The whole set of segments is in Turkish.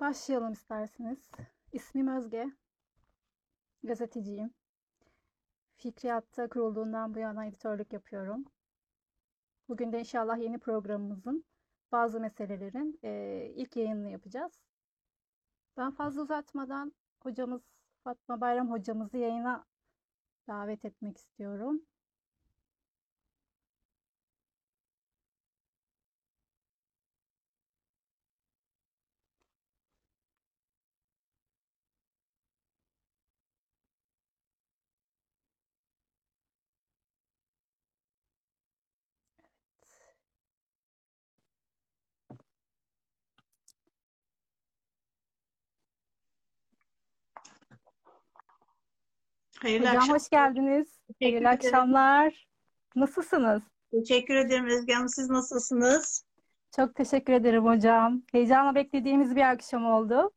Başlayalım isterseniz. İsmim Özge. Gazeteciyim. Fikriyat'ta kurulduğundan bu yana editörlük yapıyorum. Bugün de inşallah yeni programımızın bazı meselelerin e, ilk yayınını yapacağız. Ben fazla uzatmadan hocamız Fatma Bayram hocamızı yayına davet etmek istiyorum. Hayırlı Hocam akşam. hoş geldiniz. Teşekkür Hayırlı ederim. akşamlar. Nasılsınız? Teşekkür ederim Özge Hanım. Siz nasılsınız? Çok teşekkür ederim hocam. Heyecanla beklediğimiz bir akşam oldu.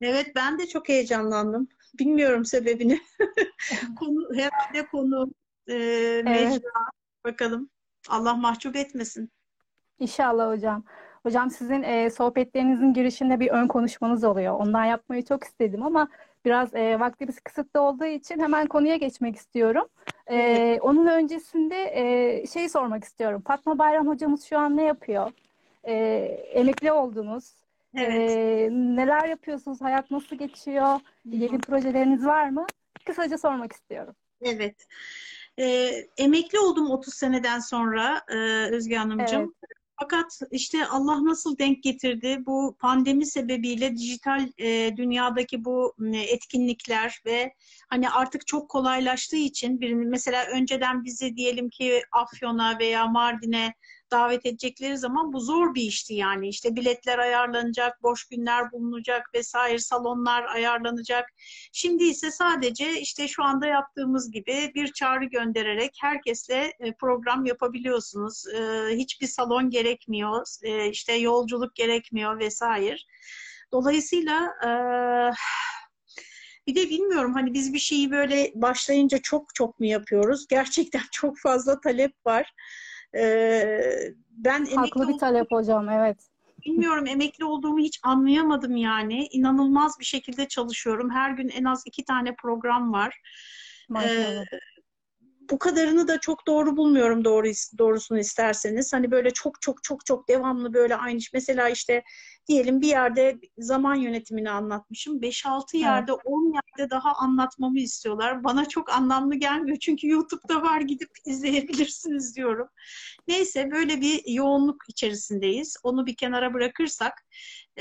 Evet ben de çok heyecanlandım. Bilmiyorum sebebini. Konu herhalde konu e, mecra. Bakalım. Allah mahcup etmesin. İnşallah hocam. Hocam sizin e, sohbetlerinizin girişinde bir ön konuşmanız oluyor. Ondan yapmayı çok istedim ama biraz e, vaktimiz kısıtlı olduğu için hemen konuya geçmek istiyorum. E, Evet. onun öncesinde e, şeyi sormak istiyorum. Fatma Bayram hocamız şu an ne yapıyor? E, emekli oldunuz. Evet. E, neler yapıyorsunuz? Hayat nasıl geçiyor? Yeni projeleriniz var mı? Kısaca sormak istiyorum. Evet. E, emekli oldum 30 seneden sonra e, Özge Hanımcığım. Fakat işte Allah nasıl denk getirdi? Bu pandemi sebebiyle dijital e, dünyadaki bu etkinlikler ve hani artık çok kolaylaştığı için birini mesela önceden bizi diyelim ki Afyon'a veya Mardin'e davet edecekleri zaman bu zor bir işti yani işte biletler ayarlanacak, boş günler bulunacak vesaire salonlar ayarlanacak. Şimdi ise sadece işte şu anda yaptığımız gibi bir çağrı göndererek herkesle e, program yapabiliyorsunuz. E, Hiçbir salon gerekmiyor, e, işte yolculuk gerekmiyor vesaire. Dolayısıyla bir de bilmiyorum hani biz bir şeyi böyle başlayınca çok çok mu yapıyoruz? Gerçekten çok fazla talep var. Ben emekli Haklı bir talep hocam, evet. Bilmiyorum emekli olduğumu hiç anlayamadım yani. İnanılmaz bir şekilde çalışıyorum. Her gün en az iki tane program var. Maşallah. Bu kadarını da çok doğru bulmuyorum doğru doğrusunu isterseniz. Hani böyle çok çok çok çok devamlı böyle aynı iş. Mesela işte diyelim bir yerde zaman yönetimini anlatmışım. 5-6 yerde, 10 yerde daha anlatmamı istiyorlar. Bana çok anlamlı gelmiyor. Çünkü YouTube'da var gidip izleyebilirsiniz diyorum. Neyse böyle bir yoğunluk içerisindeyiz. Onu bir kenara bırakırsak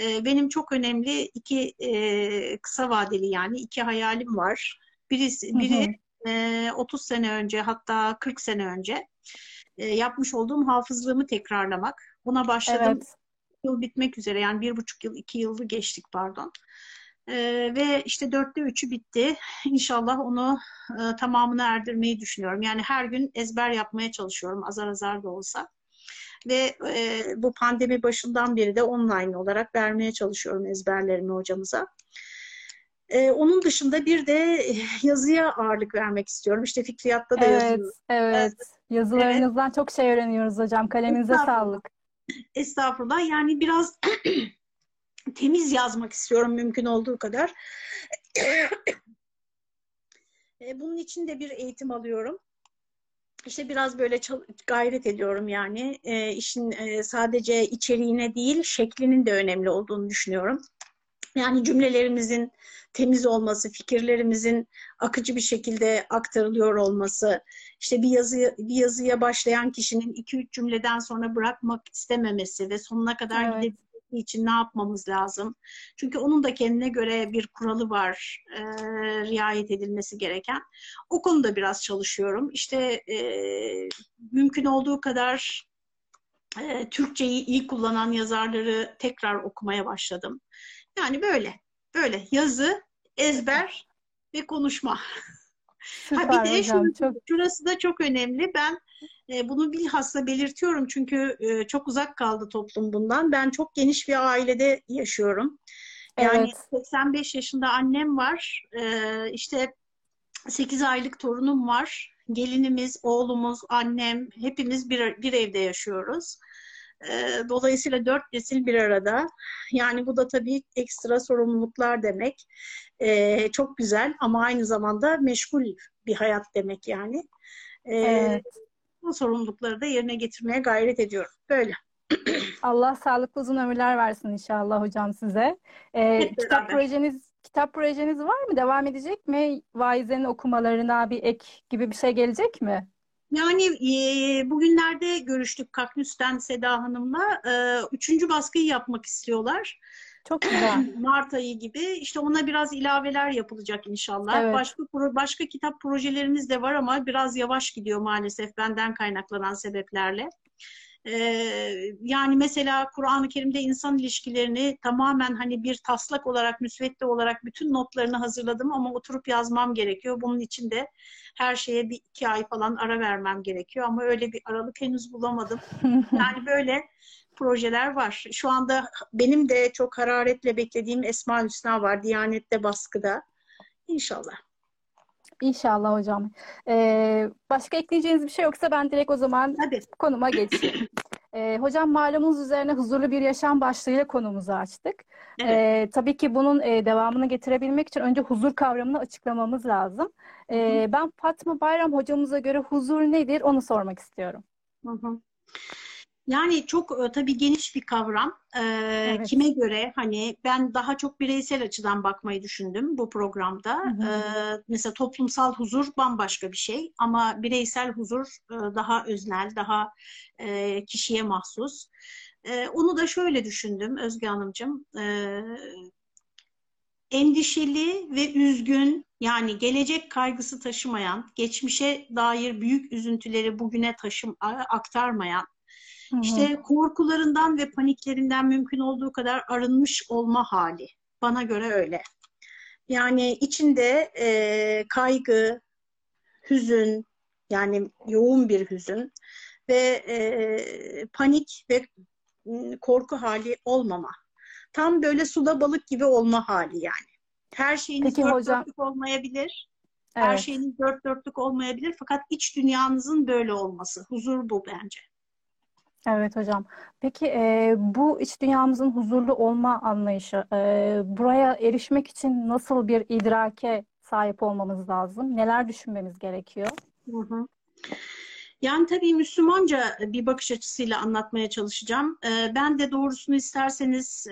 e, benim çok önemli iki e, kısa vadeli yani iki hayalim var. Birisi, biri e, 30 sene önce hatta 40 sene önce e, yapmış olduğum hafızlığımı tekrarlamak. Buna başladım. Evet. Yıl bitmek üzere yani bir buçuk yıl, iki yılı geçtik pardon. E, ve işte dörtte üçü bitti. İnşallah onu e, tamamına erdirmeyi düşünüyorum. Yani her gün ezber yapmaya çalışıyorum azar azar da olsa. Ve e, bu pandemi başından beri de online olarak vermeye çalışıyorum ezberlerimi hocamıza. Ee, onun dışında bir de yazıya ağırlık vermek istiyorum. İşte fikriyatta da Evet, yazıyorum. evet. Yazılarınızdan çok şey öğreniyoruz hocam. Kaleminize sağlık. Estağfurullah. Yani biraz temiz yazmak istiyorum mümkün olduğu kadar. E, Bunun için de bir eğitim alıyorum. İşte biraz böyle gayret ediyorum yani. E, işin e, sadece içeriğine değil, şeklinin de önemli olduğunu düşünüyorum. Yani cümlelerimizin temiz olması, fikirlerimizin akıcı bir şekilde aktarılıyor olması, işte bir yazı bir yazıya başlayan kişinin iki üç cümleden sonra bırakmak istememesi ve sonuna kadar Evet. gidebilmesi için ne yapmamız lazım? Çünkü onun da kendine göre bir kuralı var, e, riayet edilmesi gereken. O konuda biraz çalışıyorum. İşte e, mümkün olduğu kadar e, Türkçeyi iyi kullanan yazarları tekrar okumaya başladım. Yani böyle, böyle yazı, ezber ve konuşma. Ha Süper bir de hocam. şurası, Çok şurası da çok önemli. Ben e, bunu bilhassa belirtiyorum çünkü e, çok uzak kaldı toplum bundan. Ben çok geniş bir ailede yaşıyorum. Yani evet. 85 yaşında annem var. E, işte 8 aylık torunum var. Gelinimiz, oğlumuz, annem hepimiz bir, bir evde yaşıyoruz. E, dolayısıyla dört nesil bir arada. Yani bu da tabii ekstra sorumluluklar demek. E, çok güzel ama aynı zamanda meşgul bir hayat demek yani. E, Evet. Bu sorumlulukları da yerine getirmeye gayret ediyorum. Böyle. Allah sağlıklı uzun ömürler versin inşallah hocam size. Ee, Hep kitap beraber. projeniz kitap projeniz var mı? Devam edecek mi? Vaizlerin okumalarına bir ek gibi bir şey gelecek mi? Yani e, bugünlerde görüştük Kaknüs'ten Seda Hanım'la. E, üçüncü baskıyı yapmak istiyorlar. Çok güzel. Mart ayı gibi. İşte ona biraz ilaveler yapılacak inşallah. Evet. Başka başka kitap projelerimiz de var ama biraz yavaş gidiyor maalesef benden kaynaklanan sebeplerle. Ee, yani mesela Kur'an-ı Kerim'de insan ilişkilerini tamamen hani bir taslak olarak, müsvedde olarak bütün notlarını hazırladım ama oturup yazmam gerekiyor. Bunun için de her şeye bir iki ay falan ara vermem gerekiyor ama öyle bir aralık henüz bulamadım. Yani böyle projeler var. Şu anda benim de çok hararetle beklediğim Esma Hüsna var. Diyanet'te baskıda. İnşallah. İnşallah hocam. Ee, başka ekleyeceğiniz bir şey yoksa ben direkt o zaman Hadi. konuma geçeyim. Ee, hocam malumunuz üzerine huzurlu bir yaşam başlığıyla konumuzu açtık. Evet. Ee, tabii ki bunun e, devamını getirebilmek için önce huzur kavramını açıklamamız lazım. Ee, ben Fatma Bayram hocamıza göre huzur nedir onu sormak istiyorum. Hı hı. Yani çok e, tabii geniş bir kavram. Ee, Evet. Kime göre hani ben daha çok bireysel açıdan bakmayı düşündüm bu programda. Hı hı. Ee, mesela toplumsal huzur bambaşka bir şey ama bireysel huzur e, daha öznel, daha e, kişiye mahsus. E, onu da şöyle düşündüm Özge Hanımcığım. E, endişeli ve üzgün yani gelecek kaygısı taşımayan, geçmişe dair büyük üzüntüleri bugüne taşım aktarmayan, Hı hı. işte korkularından ve paniklerinden mümkün olduğu kadar arınmış olma hali. Bana göre öyle. Yani içinde e, kaygı, hüzün, yani yoğun bir hüzün ve e, panik ve korku hali olmama. Tam böyle suda balık gibi olma hali yani. Her şeyiniz Peki dört hocam- dörtlük olmayabilir. Her Evet. şeyiniz dört dörtlük olmayabilir. Fakat iç dünyanızın böyle olması. Huzur bu bence. Evet hocam. Peki e, bu iç dünyamızın huzurlu olma anlayışı, e, buraya erişmek için nasıl bir idrake sahip olmamız lazım? Neler düşünmemiz gerekiyor? Hı hı. Yani tabii Müslümanca bir bakış açısıyla anlatmaya çalışacağım. Ben de doğrusunu isterseniz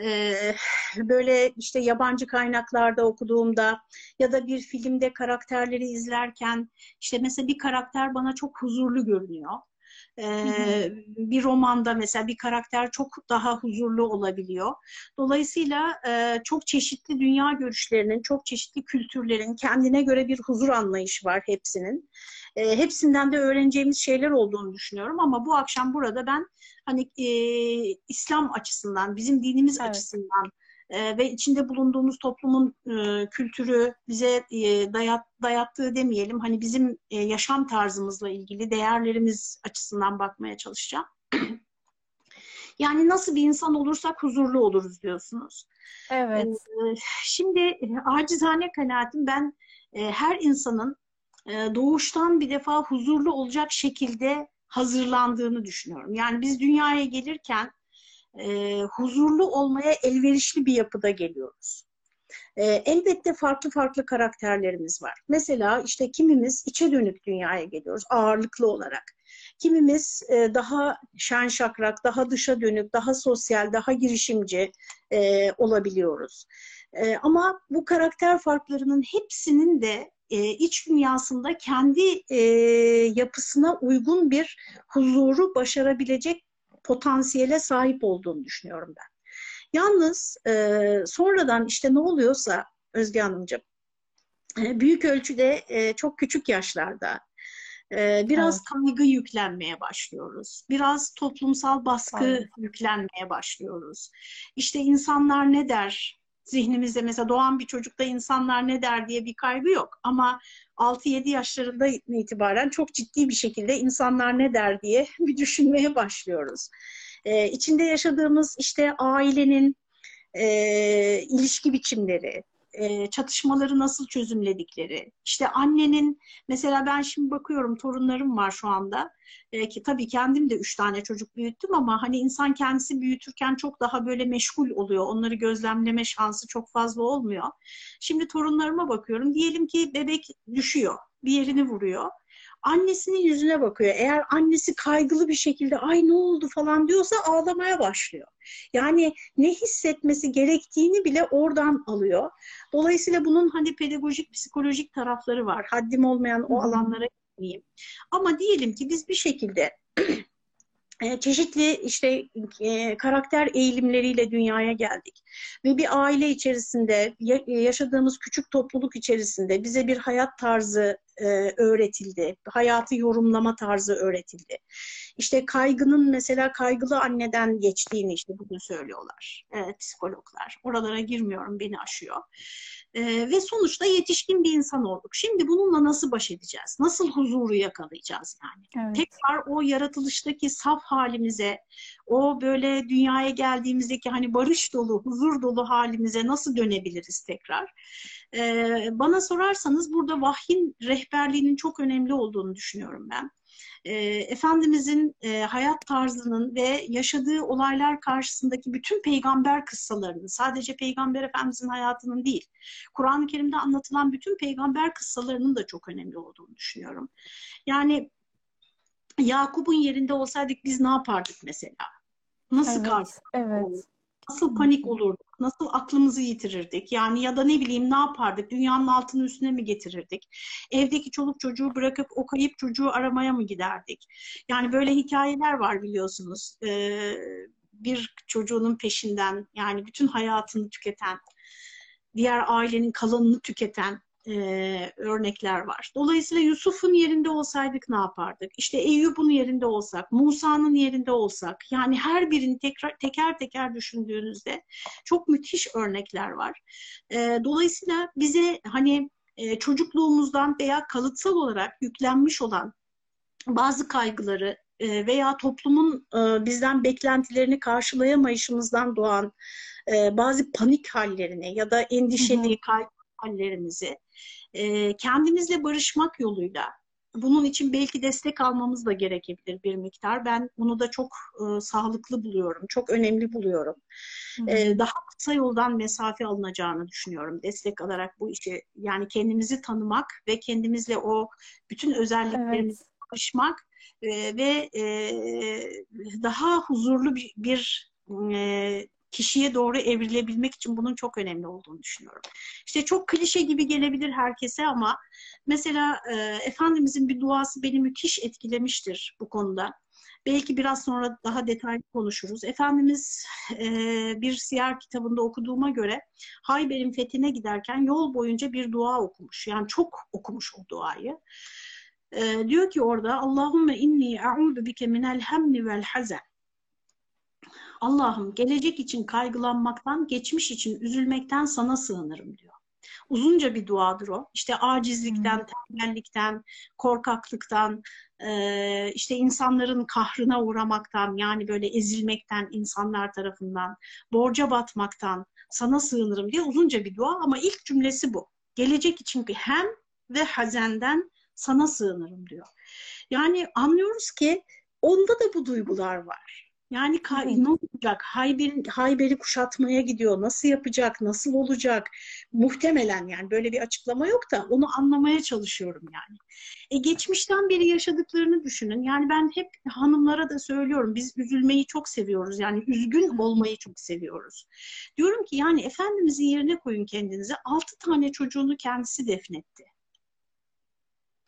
böyle işte yabancı kaynaklarda okuduğumda ya da bir filmde karakterleri izlerken işte mesela bir karakter bana çok huzurlu görünüyor. Ee, Bir romanda mesela bir karakter çok daha huzurlu olabiliyor. Dolayısıyla e, çok çeşitli dünya görüşlerinin, çok çeşitli kültürlerin kendine göre bir huzur anlayışı var hepsinin. E, hepsinden de öğreneceğimiz şeyler olduğunu düşünüyorum ama bu akşam burada ben hani e, İslam açısından, bizim dinimiz Evet. açısından e, ve içinde bulunduğumuz toplumun e, kültürü bize e, dayat, dayattığı demeyelim, hani bizim e, yaşam tarzımızla ilgili değerlerimiz açısından bakmaya çalışacağım. Yani nasıl bir insan olursak huzurlu oluruz diyorsunuz. Evet. Ee, Şimdi e, acizane kanaatim ben e, her insanın e, doğuştan bir defa huzurlu olacak şekilde hazırlandığını düşünüyorum. Yani biz dünyaya gelirken e, huzurlu olmaya elverişli bir yapıda geliyoruz. E, elbette farklı farklı karakterlerimiz var. Mesela işte kimimiz içe dönük dünyaya geliyoruz ağırlıklı olarak. Kimimiz e, daha şen şakrak, daha dışa dönük, daha sosyal, daha girişimci e, olabiliyoruz. E, ama bu karakter farklarının hepsinin de e, iç dünyasında kendi e, yapısına uygun bir huzuru başarabilecek potansiyele sahip olduğunu düşünüyorum ben. Yalnız e, sonradan işte ne oluyorsa Özge Hanımcığım, e, büyük ölçüde e, çok küçük yaşlarda e, biraz Evet. kaygı yüklenmeye başlıyoruz. Biraz toplumsal baskı Evet. yüklenmeye başlıyoruz. İşte insanlar ne der? Zihnimizde mesela doğan bir çocukta insanlar ne der diye bir kaygı yok. Ama 6-7 yaşlarında itibaren çok ciddi bir şekilde insanlar ne der diye bir düşünmeye başlıyoruz. Ee, içinde yaşadığımız işte ailenin e, ilişki biçimleri, çatışmaları nasıl çözümledikleri, işte annenin mesela ben şimdi bakıyorum torunlarım var şu anda e, ki tabii kendim de üç tane çocuk büyüttüm ama hani insan kendisi büyütürken çok daha böyle meşgul oluyor. Onları gözlemleme şansı çok fazla olmuyor. Şimdi torunlarıma bakıyorum. Diyelim ki bebek düşüyor, bir yerini vuruyor annesinin yüzüne bakıyor. Eğer annesi kaygılı bir şekilde ay ne oldu falan diyorsa ağlamaya başlıyor. Yani ne hissetmesi gerektiğini bile oradan alıyor. Dolayısıyla bunun hani pedagojik, psikolojik tarafları var. Haddim olmayan o alanlara gitmeyeyim. Ama diyelim ki biz bir şekilde e, çeşitli işte e, karakter eğilimleriyle dünyaya geldik ve bir aile içerisinde yaşadığımız küçük topluluk içerisinde bize bir hayat tarzı e, öğretildi, hayatı yorumlama tarzı öğretildi. İşte kaygının mesela kaygılı anneden geçtiğini işte bugün söylüyorlar evet, psikologlar. Oralara girmiyorum, beni aşıyor. Ee, ve sonuçta yetişkin bir insan olduk. Şimdi bununla nasıl baş edeceğiz? Nasıl huzuru yakalayacağız yani? Evet. Tekrar o yaratılıştaki saf halimize, o böyle dünyaya geldiğimizdeki hani barış dolu, huzur dolu halimize nasıl dönebiliriz tekrar? Ee, bana sorarsanız burada vahyin rehberliğinin çok önemli olduğunu düşünüyorum ben. E, Efendimizin e, hayat tarzının ve yaşadığı olaylar karşısındaki bütün peygamber kıssalarının, sadece Peygamber Efendimizin hayatının değil, Kur'an-ı Kerim'de anlatılan bütün peygamber kıssalarının da çok önemli olduğunu düşünüyorum. Yani Yakup'un yerinde olsaydık biz ne yapardık mesela? Nasıl evet, karşı? Evet. Nasıl panik olurduk? Nasıl aklımızı yitirirdik? Yani ya da ne bileyim ne yapardık? Dünyanın altını üstüne mi getirirdik? Evdeki çoluk çocuğu bırakıp o kayıp çocuğu aramaya mı giderdik? Yani böyle hikayeler var biliyorsunuz. Ee, bir çocuğunun peşinden yani bütün hayatını tüketen, diğer ailenin kalanını tüketen e, örnekler var. Dolayısıyla Yusuf'un yerinde olsaydık ne yapardık? İşte Eyyub'un yerinde olsak, Musa'nın yerinde olsak, yani her birini tekrar, teker teker düşündüğünüzde çok müthiş örnekler var. E, dolayısıyla bize hani e, çocukluğumuzdan veya kalıtsal olarak yüklenmiş olan bazı kaygıları e, veya toplumun e, bizden beklentilerini karşılayamayışımızdan doğan e, bazı panik hallerini ya da endişeli, kaygı hallerimizi e, kendimizle barışmak yoluyla bunun için belki destek almamız da gerekebilir bir miktar. Ben bunu da çok e, sağlıklı buluyorum, çok önemli buluyorum. E, daha kısa yoldan mesafe alınacağını düşünüyorum destek alarak bu işi. Yani kendimizi tanımak ve kendimizle o bütün özelliklerimizi evet. barışmak e, ve e, daha huzurlu bir, bir e, kişiye doğru evrilebilmek için bunun çok önemli olduğunu düşünüyorum. İşte çok klişe gibi gelebilir herkese ama mesela e, Efendimizin bir duası beni müthiş etkilemiştir bu konuda. Belki biraz sonra daha detaylı konuşuruz. Efendimiz e, bir siyer kitabında okuduğuma göre Hayber'in fethine giderken yol boyunca bir dua okumuş. Yani çok okumuş o duayı. E, diyor ki orada Allahümme inni e'udu bike minel hemmi vel hazen. Allah'ım gelecek için kaygılanmaktan, geçmiş için üzülmekten sana sığınırım diyor. Uzunca bir duadır o. İşte acizlikten, hmm. tembellikten, korkaklıktan, işte insanların kahrına uğramaktan, yani böyle ezilmekten insanlar tarafından, borca batmaktan sana sığınırım diye uzunca bir dua ama ilk cümlesi bu. Gelecek için hem ve hazenden sana sığınırım diyor. Yani anlıyoruz ki onda da bu duygular var. Yani ne olacak? Hayber, Hayber'i kuşatmaya gidiyor. Nasıl yapacak? Nasıl olacak? Muhtemelen yani böyle bir açıklama yok da onu anlamaya çalışıyorum yani. E geçmişten beri yaşadıklarını düşünün. Yani ben hep hanımlara da söylüyorum. Biz üzülmeyi çok seviyoruz. Yani üzgün olmayı çok seviyoruz. Diyorum ki yani Efendimizin yerine koyun kendinizi. Altı tane çocuğunu kendisi defnetti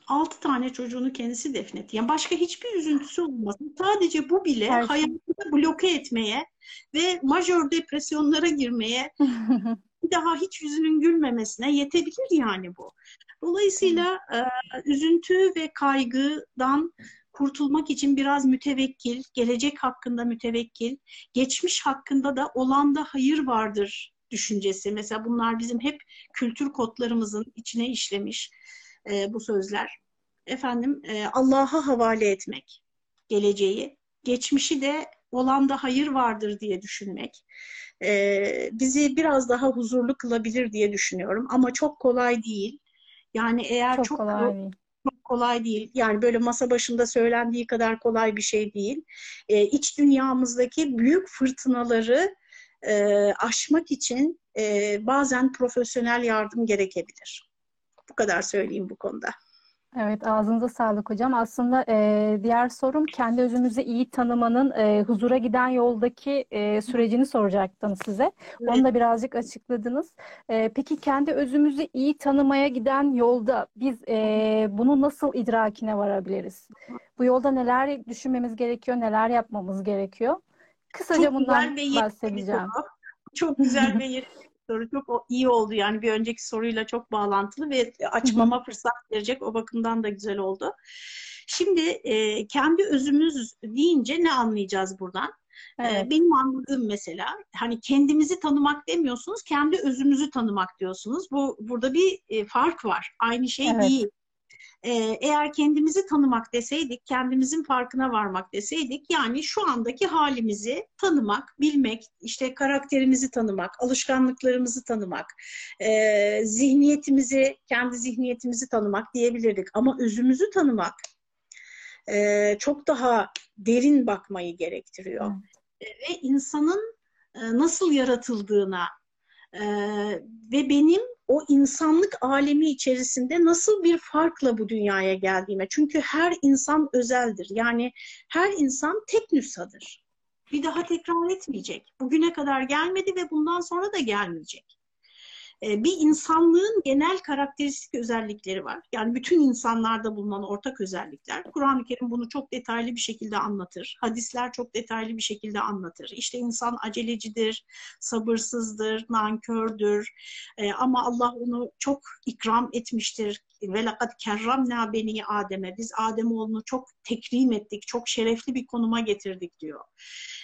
altı tane çocuğunu kendisi defnetti. Yani başka hiçbir üzüntüsü olmasın. Sadece bu bile evet. hayatını bloke etmeye ve majör depresyonlara girmeye bir daha hiç yüzünün gülmemesine yetebilir yani bu. Dolayısıyla e, üzüntü ve kaygıdan kurtulmak için biraz mütevekkil, gelecek hakkında mütevekkil, geçmiş hakkında da olanda hayır vardır düşüncesi. Mesela bunlar bizim hep kültür kodlarımızın içine işlemiş e, bu sözler. Efendim e, Allah'a havale etmek geleceği, geçmişi de olanda hayır vardır diye düşünmek e, bizi biraz daha huzurlu kılabilir diye düşünüyorum. Ama çok kolay değil. Yani eğer Çok çok, kolay değil. çok kolay değil. Yani böyle masa başında söylendiği kadar kolay bir şey değil. E, iç dünyamızdaki büyük fırtınaları e, aşmak için e, bazen profesyonel yardım gerekebilir. Bu kadar söyleyeyim bu konuda. Evet, ağzınıza sağlık hocam. Aslında e, diğer sorum kendi özümüzü iyi tanımanın e, huzura giden yoldaki e, sürecini soracaktım size. Onu da birazcık açıkladınız. E, peki kendi özümüzü iyi tanımaya giden yolda biz e, bunu nasıl idrakine varabiliriz? Bu yolda neler düşünmemiz gerekiyor, neler yapmamız gerekiyor? Kısaca Çok bundan bahsedeceğim. Çok güzel ve bir soru. Çok iyi oldu yani bir önceki soruyla çok bağlantılı ve açmama fırsat verecek. O bakımdan da güzel oldu. Şimdi e, kendi özümüz deyince ne anlayacağız buradan? E, Evet, benim anladığım mesela hani kendimizi tanımak demiyorsunuz, kendi özümüzü tanımak diyorsunuz. Bu burada bir e, fark var. Aynı şey Evet. değil. Ee, eğer kendimizi tanımak deseydik, kendimizin farkına varmak deseydik, yani şu andaki halimizi tanımak, bilmek, işte karakterimizi tanımak, alışkanlıklarımızı tanımak, e, zihniyetimizi, kendi zihniyetimizi tanımak diyebilirdik. Ama özümüzü tanımak e, çok daha derin bakmayı gerektiriyor. E, Ve insanın e, nasıl yaratıldığına e, ve benim o insanlık alemi içerisinde nasıl bir farkla bu dünyaya geldiğime. Çünkü her insan özeldir. Yani her insan tek nüshadır. Bir daha tekrar etmeyecek. Bugüne kadar gelmedi ve bundan sonra da gelmeyecek. E, Bir insanlığın genel karakteristik özellikleri var. Yani bütün insanlarda bulunan ortak özellikler. Kur'an-ı Kerim bunu çok detaylı bir şekilde anlatır. Hadisler çok detaylı bir şekilde anlatır. İşte insan acelecidir, sabırsızdır, nankördür. E, ama Allah onu çok ikram etmiştir. Ve lekad kerramna beni Adem'e. Biz Ademoğlunu çok tekrim ettik, çok şerefli bir konuma getirdik diyor.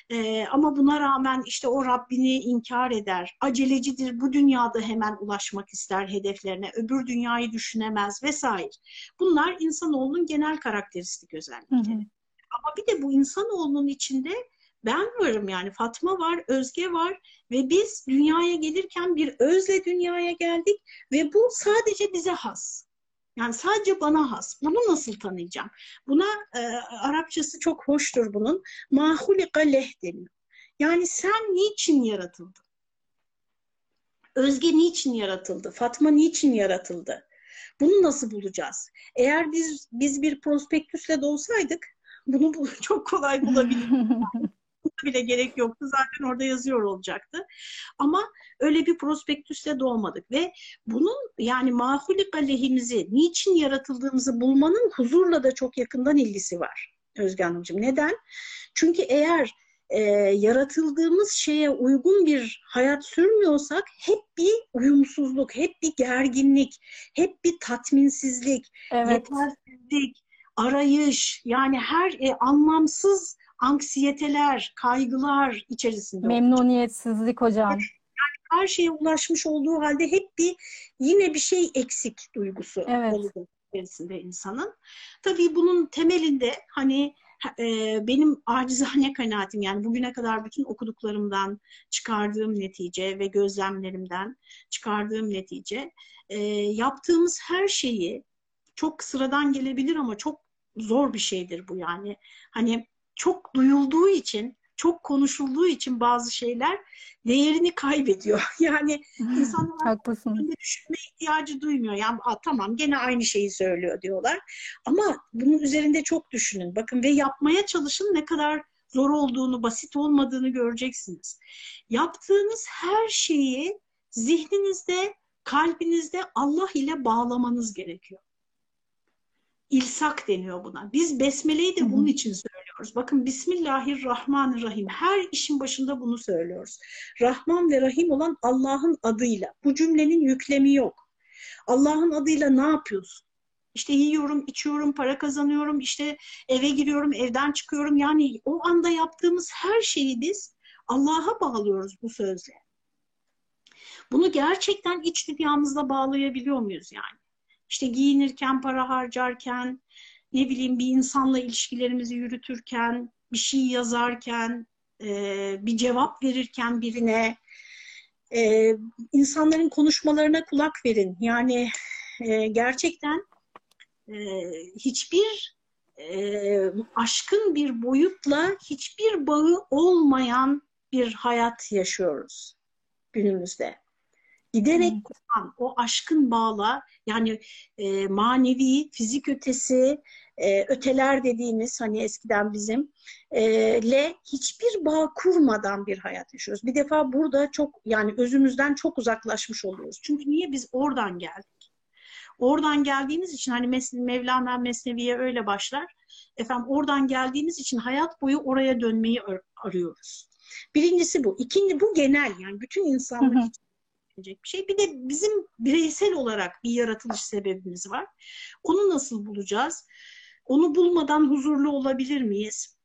E, ama buna rağmen işte o Rabbini inkar eder. Acelecidir, bu dünyada hemen ulaşmak ister hedeflerine. Öbür dünyayı düşünemez vesaire. Bunlar insanoğlunun genel karakteristik Hı özellikleri. hı. Ama bir de bu insanoğlunun içinde ben varım yani Fatma var, Özge var ve biz dünyaya gelirken bir özle dünyaya geldik ve bu sadece bize has. Yani sadece bana has. Bunu nasıl tanıyacağım? Buna e, Arapçası çok hoştur bunun. Mahulika leh deniyor. Yani sen niçin yaratıldın? Özge niçin yaratıldı? Fatma niçin yaratıldı? Bunu nasıl bulacağız? Eğer biz biz bir prospektüsle dolsaydık bunu bu- çok kolay bulabilirdik bile gerek yoktu. Zaten orada yazıyor olacaktı. Ama öyle bir prospektüsle doğmadık ve bunun yani mahulik aleyhimizi, niçin yaratıldığımızı bulmanın huzurla da çok yakından ilgisi var Özge Hanımcığım. Neden? Çünkü eğer e, yaratıldığımız şeye uygun bir hayat sürmüyorsak hep bir uyumsuzluk, hep bir gerginlik, hep bir tatminsizlik, Evet, yetersizlik, arayış yani her e, anlamsız anksiyeteler, kaygılar içerisinde. olacak. memnuniyetsizlik hocam. Her şeye ulaşmış olduğu halde hep bir yine bir şey eksik duygusu Evet. olacak içerisinde insanın. Tabii bunun temelinde hani e, benim acizane kanaatim yani bugüne kadar bütün okuduklarımdan çıkardığım netice ve gözlemlerimden çıkardığım netice e, yaptığımız her şeyi çok sıradan gelebilir ama çok zor bir şeydir bu yani. Hani çok duyulduğu için, çok konuşulduğu için bazı şeyler değerini kaybediyor. Yani insanlar düşünme ihtiyacı duymuyor. Yani "Aa, tamam gene aynı şeyi söylüyor diyorlar. Ama bunun üzerinde çok düşünün. Bakın ve yapmaya çalışın ne kadar zor olduğunu, basit olmadığını göreceksiniz. Yaptığınız her şeyi zihninizde, kalbinizde Allah ile bağlamanız gerekiyor. İlsak deniyor buna. Biz Besmele'yi de bunun için söylüyoruz. Bakın Bismillahirrahmanirrahim. Her işin başında bunu söylüyoruz. Rahman ve Rahim olan Allah'ın adıyla. Bu cümlenin yüklemi yok. Allah'ın adıyla ne yapıyorsun? İşte yiyorum, içiyorum, para kazanıyorum, işte eve giriyorum, evden çıkıyorum. Yani o anda yaptığımız her şeyi biz Allah'a bağlıyoruz bu sözle. Bunu gerçekten iç dünyamızla bağlayabiliyor muyuz yani? İşte giyinirken, para harcarken, ne bileyim bir insanla ilişkilerimizi yürütürken, bir şey yazarken, e, bir cevap verirken birine e, insanların konuşmalarına kulak verin. Yani e, gerçekten e, hiçbir e, aşkın bir boyutla hiçbir bağı olmayan bir hayat yaşıyoruz günümüzde. Giderek Evet. kopan o aşkın bağla yani e, manevi, fizik ötesi, e, öteler dediğimiz hani eskiden bizim e, le hiçbir bağ kurmadan bir hayat yaşıyoruz. Bir defa burada çok yani özümüzden çok uzaklaşmış oluyoruz. Çünkü niye biz oradan geldik? Oradan geldiğimiz için hani Mes- Mevlana Mesnevi'ye öyle başlar. Efendim oradan geldiğimiz için hayat boyu oraya dönmeyi ar- arıyoruz. Birincisi bu. İkinci bu genel yani bütün insanlık için olabilecek bir şey. Bir de bizim bireysel olarak bir yaratılış sebebimiz var. Onu nasıl bulacağız? Onu bulmadan huzurlu olabilir miyiz?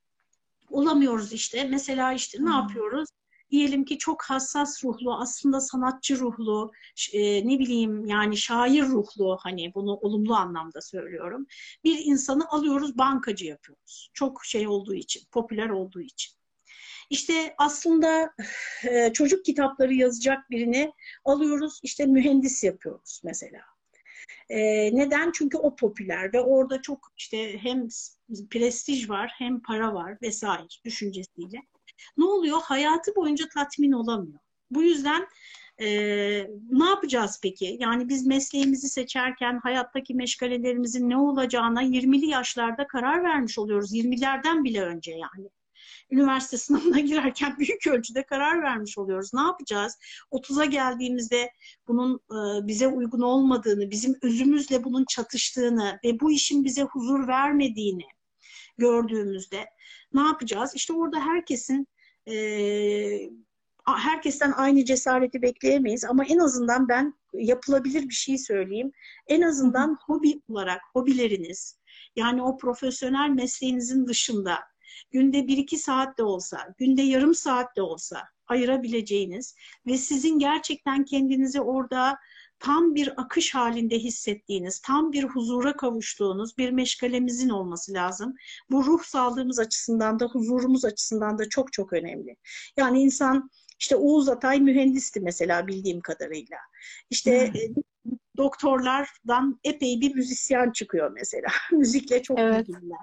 Olamıyoruz işte. Mesela işte ne Hmm. yapıyoruz? Diyelim ki çok hassas ruhlu, aslında sanatçı ruhlu, e, ne bileyim yani şair ruhlu hani bunu olumlu anlamda söylüyorum. Bir insanı alıyoruz bankacı yapıyoruz. Çok şey olduğu için, popüler olduğu için. İşte aslında e, çocuk kitapları yazacak birini alıyoruz işte mühendis yapıyoruz mesela. E, neden? Çünkü o popüler ve orada çok işte hem prestij var hem para var vesaire düşüncesiyle. Ne oluyor? Hayatı boyunca tatmin olamıyor. Bu yüzden e, ne yapacağız peki? Yani biz mesleğimizi seçerken hayattaki meşgalelerimizin ne olacağına 20'li yaşlarda karar vermiş oluyoruz. 20'lerden bile önce yani üniversite sınavına girerken büyük ölçüde karar vermiş oluyoruz. Ne yapacağız? 30'a geldiğimizde bunun e, bize uygun olmadığını, bizim özümüzle bunun çatıştığını ve bu işin bize huzur vermediğini gördüğümüzde ne yapacağız? İşte orada herkesin e, herkesten aynı cesareti bekleyemeyiz ama en azından ben yapılabilir bir şey söyleyeyim. En azından hobi olarak hobileriniz yani o profesyonel mesleğinizin dışında günde bir iki saat de olsa, günde yarım saat de olsa ayırabileceğiniz ve sizin gerçekten kendinizi orada tam bir akış halinde hissettiğiniz, tam bir huzura kavuştuğunuz bir meşgalemizin olması lazım. Bu ruh sağlığımız açısından da, huzurumuz açısından da çok çok önemli. Yani insan işte Oğuz Atay mühendisti mesela bildiğim kadarıyla. İşte e, doktorlardan epey bir müzisyen çıkıyor mesela. Müzikle çok Evet. ilgililer.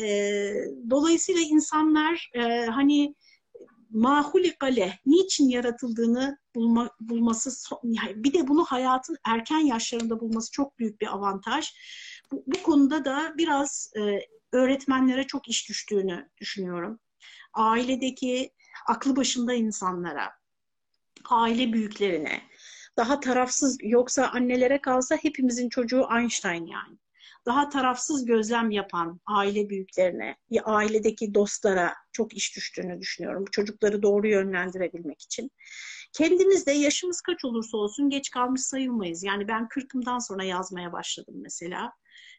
E, dolayısıyla insanlar e, hani mahulikale niçin yaratıldığını bulma, bulması bir de bunu hayatın erken yaşlarında bulması çok büyük bir avantaj. Bu, bu konuda da biraz e, öğretmenlere çok iş düştüğünü düşünüyorum. Ailedeki aklı başında insanlara, aile büyüklerine, daha tarafsız yoksa annelere kalsa hepimizin çocuğu Einstein yani daha tarafsız gözlem yapan aile büyüklerine, ailedeki dostlara çok iş düştüğünü düşünüyorum. Çocukları doğru yönlendirebilmek için. Kendimiz de yaşımız kaç olursa olsun geç kalmış sayılmayız. Yani ben 40'ımdan sonra yazmaya başladım mesela.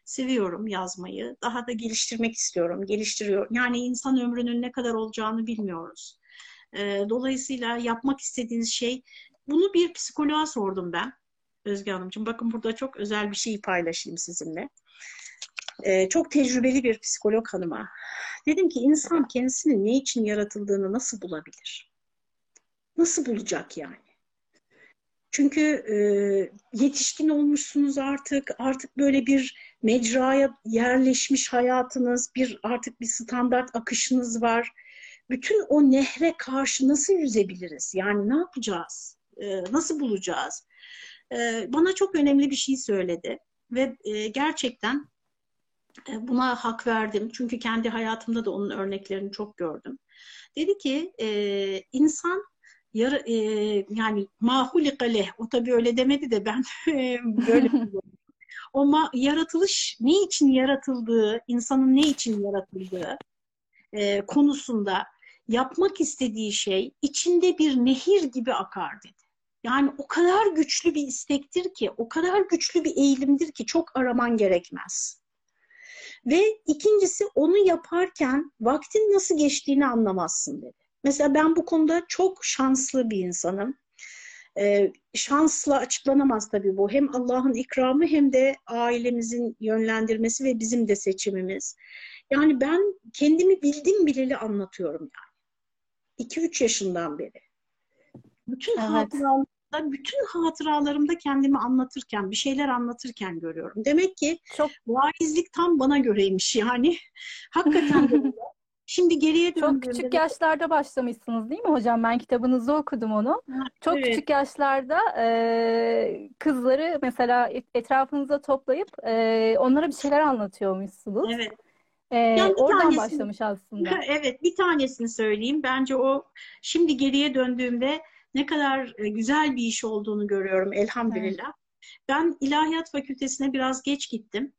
Seviyorum yazmayı. Daha da geliştirmek istiyorum. Geliştiriyor. Yani insan ömrünün ne kadar olacağını bilmiyoruz. Ee, Dolayısıyla yapmak istediğiniz şey, bunu bir psikoloğa sordum ben. Özge Hanımcığım, bakın burada çok özel bir şeyi paylaşayım sizinle. Ee, çok tecrübeli bir psikolog hanıma. Dedim ki insan kendisinin ne için yaratıldığını nasıl bulabilir? Nasıl bulacak yani? Çünkü e, yetişkin olmuşsunuz artık, artık böyle bir mecraya yerleşmiş hayatınız, bir artık bir standart akışınız var. Bütün o nehre karşı nasıl yüzebiliriz? Yani ne yapacağız? E, nasıl bulacağız? E, bana çok önemli bir şey söyledi ve e, gerçekten e, buna hak verdim. Çünkü kendi hayatımda da onun örneklerini çok gördüm. Dedi ki insan yar, e, yani mahulika leh o tabii öyle demedi de ben böyle o ma, yaratılış ne için yaratıldığı, insanın ne için yaratıldığı konusunda yapmak istediği şey içinde bir nehir gibi akar dedi. Yani o kadar güçlü bir istektir ki, o kadar güçlü bir eğilimdir ki çok araman gerekmez. Ve ikincisi onu yaparken vaktin nasıl geçtiğini anlamazsın dedi. Mesela ben bu konuda çok şanslı bir insanım. Ee, şansla açıklanamaz tabii bu. Hem Allah'ın ikramı hem de ailemizin yönlendirmesi ve bizim de seçimimiz. Yani ben kendimi bildim bileli anlatıyorum yani. 2-3 yaşından beri. Bütün Evet. Hatıralarımda, bütün hatıralarımda kendimi anlatırken, bir şeyler anlatırken görüyorum. Demek ki Çok vaizlik tam bana göreymiş yani. Hakikaten de. Şimdi geriye çok küçük yaşlarda başlamışsınız değil mi hocam? Ben kitabınızda okudum onu. Çok evet. küçük yaşlarda e, kızları mesela et- etrafınıza toplayıp e, onlara bir şeyler anlatıyormuşsunuz. Evet. E, Yani oradan tanesi- başlamış aslında. Evet, bir tanesini söyleyeyim. Bence o şimdi geriye döndüğümde ne kadar e, güzel bir iş olduğunu görüyorum elhamdülillah. Ben İlahiyat Fakültesine biraz geç gittim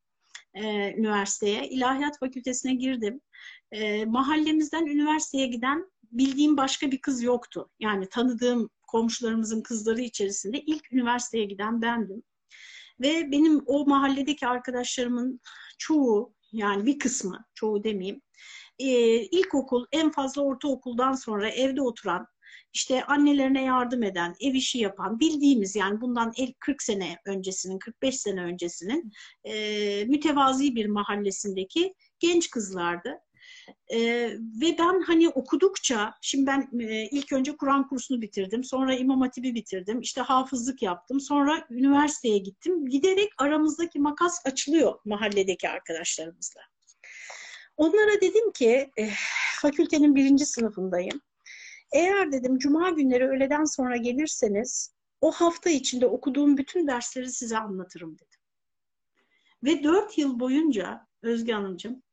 e, üniversiteye. İlahiyat Fakültesine girdim. E, mahallemizden üniversiteye giden bildiğim başka bir kız yoktu. Yani tanıdığım komşularımızın kızları içerisinde ilk üniversiteye giden bendim. Ve benim o mahalledeki arkadaşlarımın çoğu yani bir kısmı, çoğu demeyeyim, e, ilkokul, en fazla ortaokuldan sonra evde oturan, işte annelerine yardım eden, ev işi yapan, bildiğimiz yani bundan el- 40 sene öncesinin, 45 sene öncesinin e, mütevazi bir mahallesindeki genç kızlardı. E, ve ben hani okudukça, şimdi ben e, ilk önce Kur'an kursunu bitirdim, sonra İmam Hatip'i bitirdim, işte hafızlık yaptım, sonra üniversiteye gittim. Giderek aramızdaki makas açılıyor mahalledeki arkadaşlarımızla. Onlara dedim ki, eh, fakültenin birinci sınıfındayım. Eğer dedim cuma günleri öğleden sonra gelirseniz o hafta içinde okuduğum bütün dersleri size anlatırım dedim. Ve dört yıl boyunca Özge Hanımcığım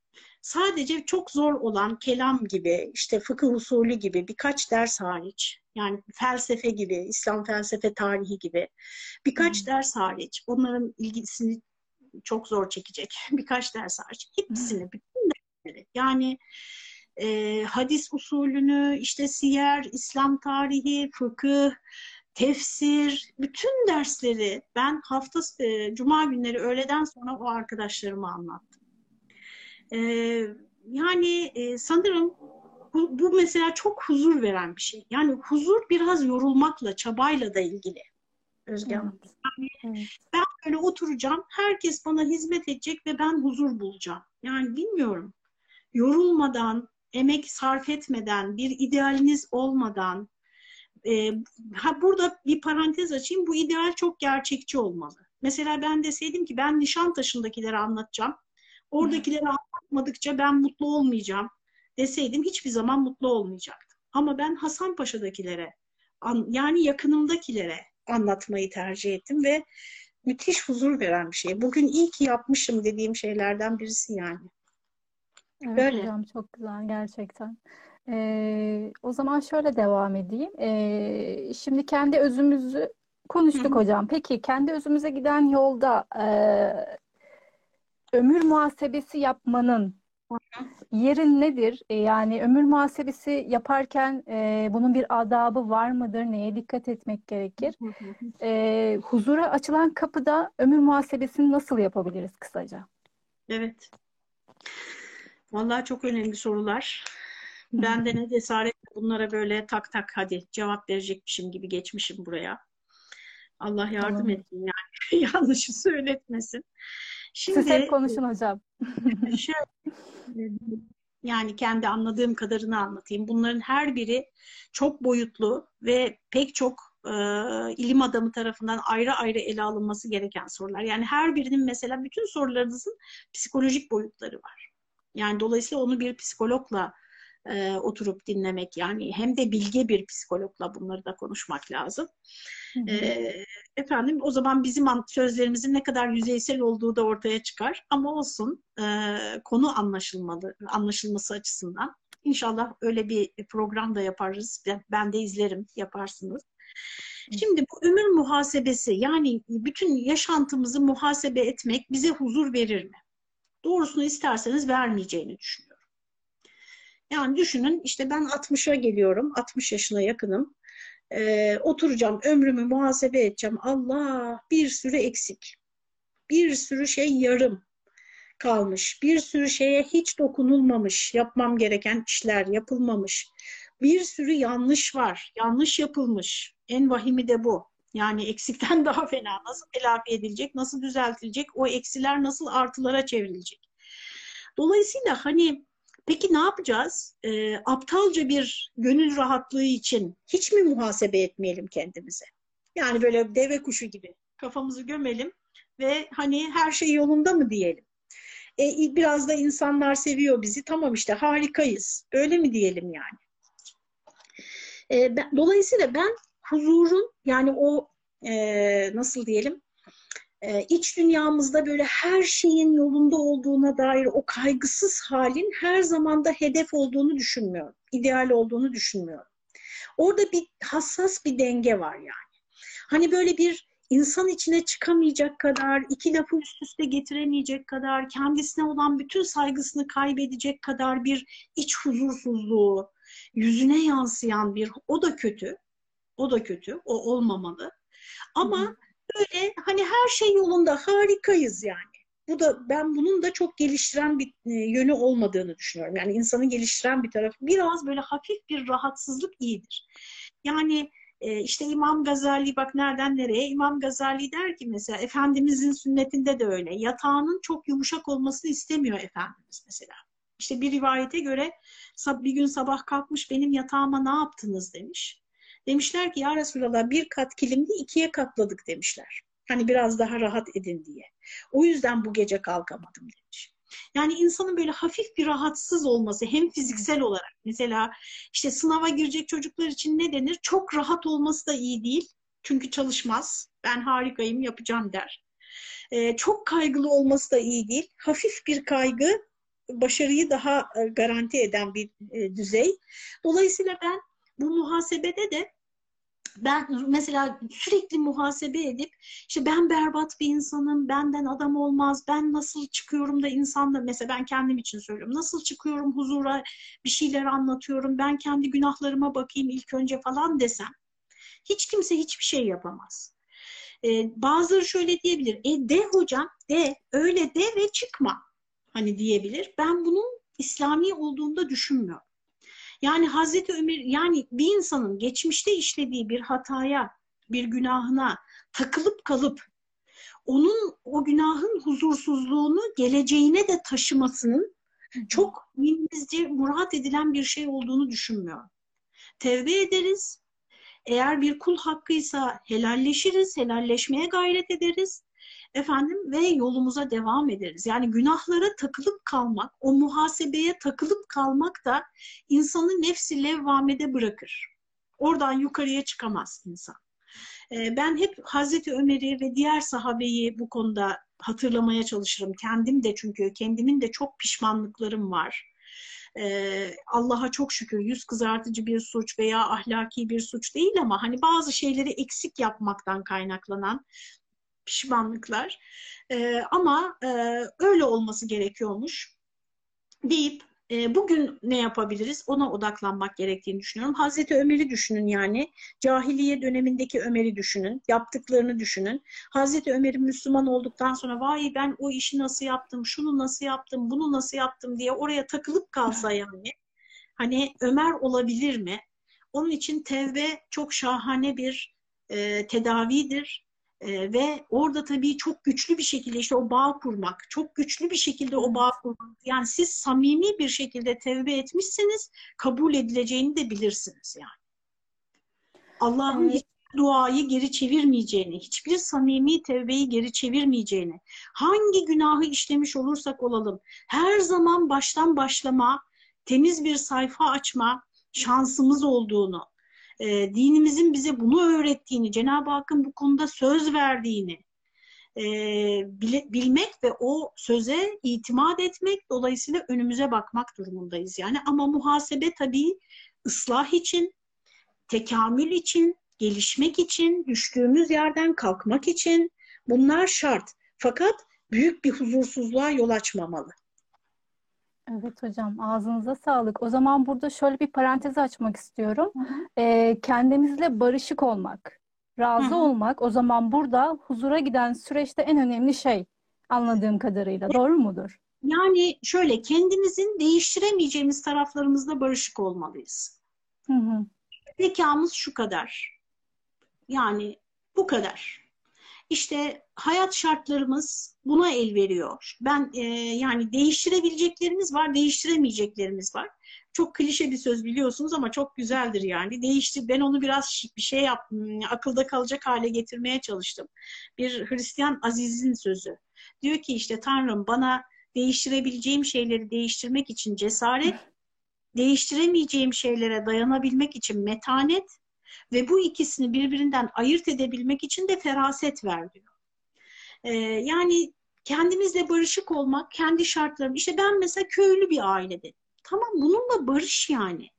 sadece çok zor olan kelam gibi, işte fıkıh usulü gibi birkaç ders hariç, yani felsefe gibi, İslam felsefe tarihi gibi birkaç Hı. ders hariç, onların ilgisini çok zor çekecek birkaç ders hariç, hepsini, bütün dersleri, yani e, hadis usulünü, işte siyer, İslam tarihi, fıkıh, tefsir, bütün dersleri ben hafta e, cuma günleri öğleden sonra o arkadaşlarıma anlattım. E, yani e, sanırım bu, bu mesela çok huzur veren bir şey. Yani huzur biraz yorulmakla, çabayla da ilgili. Özge Hanım. Evet. Evet. Ben böyle oturacağım, herkes bana hizmet edecek ve ben huzur bulacağım. Yani bilmiyorum. Yorulmadan, emek sarf etmeden, bir idealiniz olmadan, e, ha burada bir parantez açayım, bu ideal çok gerçekçi olmalı. Mesela ben deseydim ki ben Nişantaşı'ndakileri anlatacağım, oradakileri anlatmadıkça ben mutlu olmayacağım deseydim hiçbir zaman mutlu olmayacaktım. Ama ben Hasanpaşa'dakilere, an- yani yakınımdakilere anlatmayı tercih ettim ve müthiş huzur veren bir şey. Bugün iyi ki yapmışım dediğim şeylerden birisi yani. Evet Böyle. hocam çok güzel gerçekten. Ee, o zaman şöyle devam edeyim. Ee, şimdi kendi özümüzü konuştuk Hı hı. hocam. Peki kendi özümüze giden yolda e, ömür muhasebesi yapmanın yerin nedir? E, yani ömür muhasebesi yaparken e, bunun bir adabı var mıdır? Neye dikkat etmek gerekir? E, huzura açılan kapıda ömür muhasebesini nasıl yapabiliriz kısaca? Evet. Vallahi çok önemli sorular. Ben de ne cesaretle bunlara böyle tak tak hadi cevap verecekmişim gibi geçmişim buraya. Allah yardım Tamam. etsin yani. Yanlışı söyletmesin. Siz Şimdi hep konuşun hocam. şöyle, yani kendi anladığım kadarını anlatayım. Bunların her biri çok boyutlu ve pek çok e, ilim adamı tarafından ayrı ayrı ele alınması gereken sorular. Yani her birinin mesela bütün sorularınızın psikolojik boyutları var. Yani dolayısıyla onu bir psikologla e, oturup dinlemek yani hem de bilge bir psikologla bunları da konuşmak lazım. Hı hı. E, efendim o zaman bizim sözlerimizin ne kadar yüzeysel olduğu da ortaya çıkar. Ama olsun e, konu anlaşılmalı, anlaşılması açısından. İnşallah öyle bir program da yaparız. Ben de izlerim, yaparsınız. Şimdi bu ömür muhasebesi yani bütün yaşantımızı muhasebe etmek bize huzur verir mi? Doğrusunu isterseniz vermeyeceğini düşünüyorum. Yani düşünün işte ben 60'a geliyorum, 60 yaşına yakınım. Ee, oturacağım, ömrümü muhasebe edeceğim. Allah bir sürü eksik. Bir sürü şey yarım kalmış. Bir sürü şeye hiç dokunulmamış. Yapmam gereken işler yapılmamış. Bir sürü yanlış var. Yanlış yapılmış. En vahimi de bu. Yani eksikten daha fena. Nasıl telafi edilecek? Nasıl düzeltilecek? O eksiler nasıl artılara çevrilecek? Dolayısıyla hani Peki ne yapacağız? E, aptalca bir gönül rahatlığı için hiç mi muhasebe etmeyelim kendimize? Yani böyle deve kuşu gibi kafamızı gömelim ve hani her şey yolunda mı diyelim? E, biraz da insanlar seviyor bizi. Tamam işte harikayız. Öyle mi diyelim yani? E, ben, dolayısıyla ben huzurun yani o e, nasıl diyelim e, iç dünyamızda böyle her şeyin yolunda olduğuna dair o kaygısız halin her zaman da hedef olduğunu düşünmüyorum. İdeal olduğunu düşünmüyorum. Orada bir hassas bir denge var yani. Hani böyle bir insan içine çıkamayacak kadar, iki lafı üst üste getiremeyecek kadar, kendisine olan bütün saygısını kaybedecek kadar bir iç huzursuzluğu, yüzüne yansıyan bir, o da kötü. O da kötü, o olmamalı. Ama Hı. böyle hani her şey yolunda, harikayız yani. Bu da ben bunun da çok geliştiren bir e, yönü olmadığını düşünüyorum. Yani insanı geliştiren bir tarafı. Biraz böyle hafif bir rahatsızlık iyidir. Yani e, işte İmam Gazali bak nereden nereye İmam Gazali der ki mesela Efendimizin sünnetinde de öyle yatağının çok yumuşak olmasını istemiyor Efendimiz mesela. İşte bir rivayete göre bir gün sabah kalkmış benim yatağıma ne yaptınız demiş. Demişler ki ya Resulallah bir kat kilimdi ikiye katladık demişler. Hani biraz daha rahat edin diye. O yüzden bu gece kalkamadım demiş. Yani insanın böyle hafif bir rahatsız olması hem fiziksel olarak mesela işte sınava girecek çocuklar için ne denir? Çok rahat olması da iyi değil. Çünkü çalışmaz. Ben harikayım yapacağım der. Ee, çok kaygılı olması da iyi değil. Hafif bir kaygı başarıyı daha e, garanti eden bir e, düzey. Dolayısıyla ben bu muhasebede de ben mesela sürekli muhasebe edip işte ben berbat bir insanım, benden adam olmaz, ben nasıl çıkıyorum da insanla mesela ben kendim için söylüyorum. Nasıl çıkıyorum huzura bir şeyler anlatıyorum, ben kendi günahlarıma bakayım ilk önce falan desem hiç kimse hiçbir şey yapamaz. Ee, bazıları şöyle diyebilir, e de hocam de öyle de ve çıkma hani diyebilir. Ben bunun İslami olduğunda düşünmüyorum. Yani Hazreti Ömer yani bir insanın geçmişte işlediği bir hataya, bir günahına takılıp kalıp onun o günahın huzursuzluğunu geleceğine de taşımasının çok minimizce murat edilen bir şey olduğunu düşünmüyorum. Tevbe ederiz. Eğer bir kul hakkıysa helalleşiriz, helalleşmeye gayret ederiz efendim ve yolumuza devam ederiz. Yani günahlara takılıp kalmak, o muhasebeye takılıp kalmak da insanı nefsi levvamede bırakır. Oradan yukarıya çıkamaz insan. Ee, ben hep Hazreti Ömer'i ve diğer sahabeyi bu konuda hatırlamaya çalışırım. Kendim de çünkü kendimin de çok pişmanlıklarım var. Ee, Allah'a çok şükür yüz kızartıcı bir suç veya ahlaki bir suç değil ama hani bazı şeyleri eksik yapmaktan kaynaklanan pişmanlıklar. E, ama e, öyle olması gerekiyormuş deyip e, bugün ne yapabiliriz ona odaklanmak gerektiğini düşünüyorum. Hazreti Ömer'i düşünün yani. Cahiliye dönemindeki Ömer'i düşünün. Yaptıklarını düşünün. Hazreti Ömer'in Müslüman olduktan sonra vay ben o işi nasıl yaptım, şunu nasıl yaptım, bunu nasıl yaptım diye oraya takılıp kalsa yani. Hani Ömer olabilir mi? Onun için tevbe çok şahane bir e, tedavidir. E, ve orada tabii çok güçlü bir şekilde işte o bağ kurmak, çok güçlü bir şekilde o bağ kurmak. Yani siz samimi bir şekilde tevbe etmişseniz kabul edileceğini de bilirsiniz yani. Allah'ın evet. duayı geri çevirmeyeceğini, hiçbir samimi tevbeyi geri çevirmeyeceğini, hangi günahı işlemiş olursak olalım, her zaman baştan başlama, temiz bir sayfa açma şansımız olduğunu, e, dinimizin bize bunu öğrettiğini, Cenab-ı Hakk'ın bu konuda söz verdiğini e, bile, bilmek ve o söze itimat etmek, dolayısıyla önümüze bakmak durumundayız. Yani ama muhasebe tabii ıslah için, tekamül için, gelişmek için, düştüğümüz yerden kalkmak için bunlar şart. Fakat büyük bir huzursuzluğa yol açmamalı. Evet hocam ağzınıza sağlık. O zaman burada şöyle bir parantez açmak istiyorum. Ee, kendimizle barışık olmak, razı hı hı. olmak o zaman burada huzura giden süreçte en önemli şey anladığım kadarıyla. Doğru mudur? Yani şöyle kendimizin değiştiremeyeceğimiz taraflarımızda barışık olmalıyız. Hı hı. Zekamız şu kadar. Yani bu kadar. İşte hayat şartlarımız buna el veriyor. Ben e, yani değiştirebileceklerimiz var, değiştiremeyeceklerimiz var. Çok klişe bir söz biliyorsunuz ama çok güzeldir yani. Değiştir, ben onu biraz bir şey yaptım, akılda kalacak hale getirmeye çalıştım. Bir Hristiyan Aziz'in sözü. Diyor ki işte Tanrım bana değiştirebileceğim şeyleri değiştirmek için cesaret, değiştiremeyeceğim şeylere dayanabilmek için metanet ve bu ikisini birbirinden ayırt edebilmek için de feraset ver diyor. Ee, yani kendimizle barışık olmak, kendi şartlarım. İşte ben mesela köylü bir ailede. Tamam bununla barış yani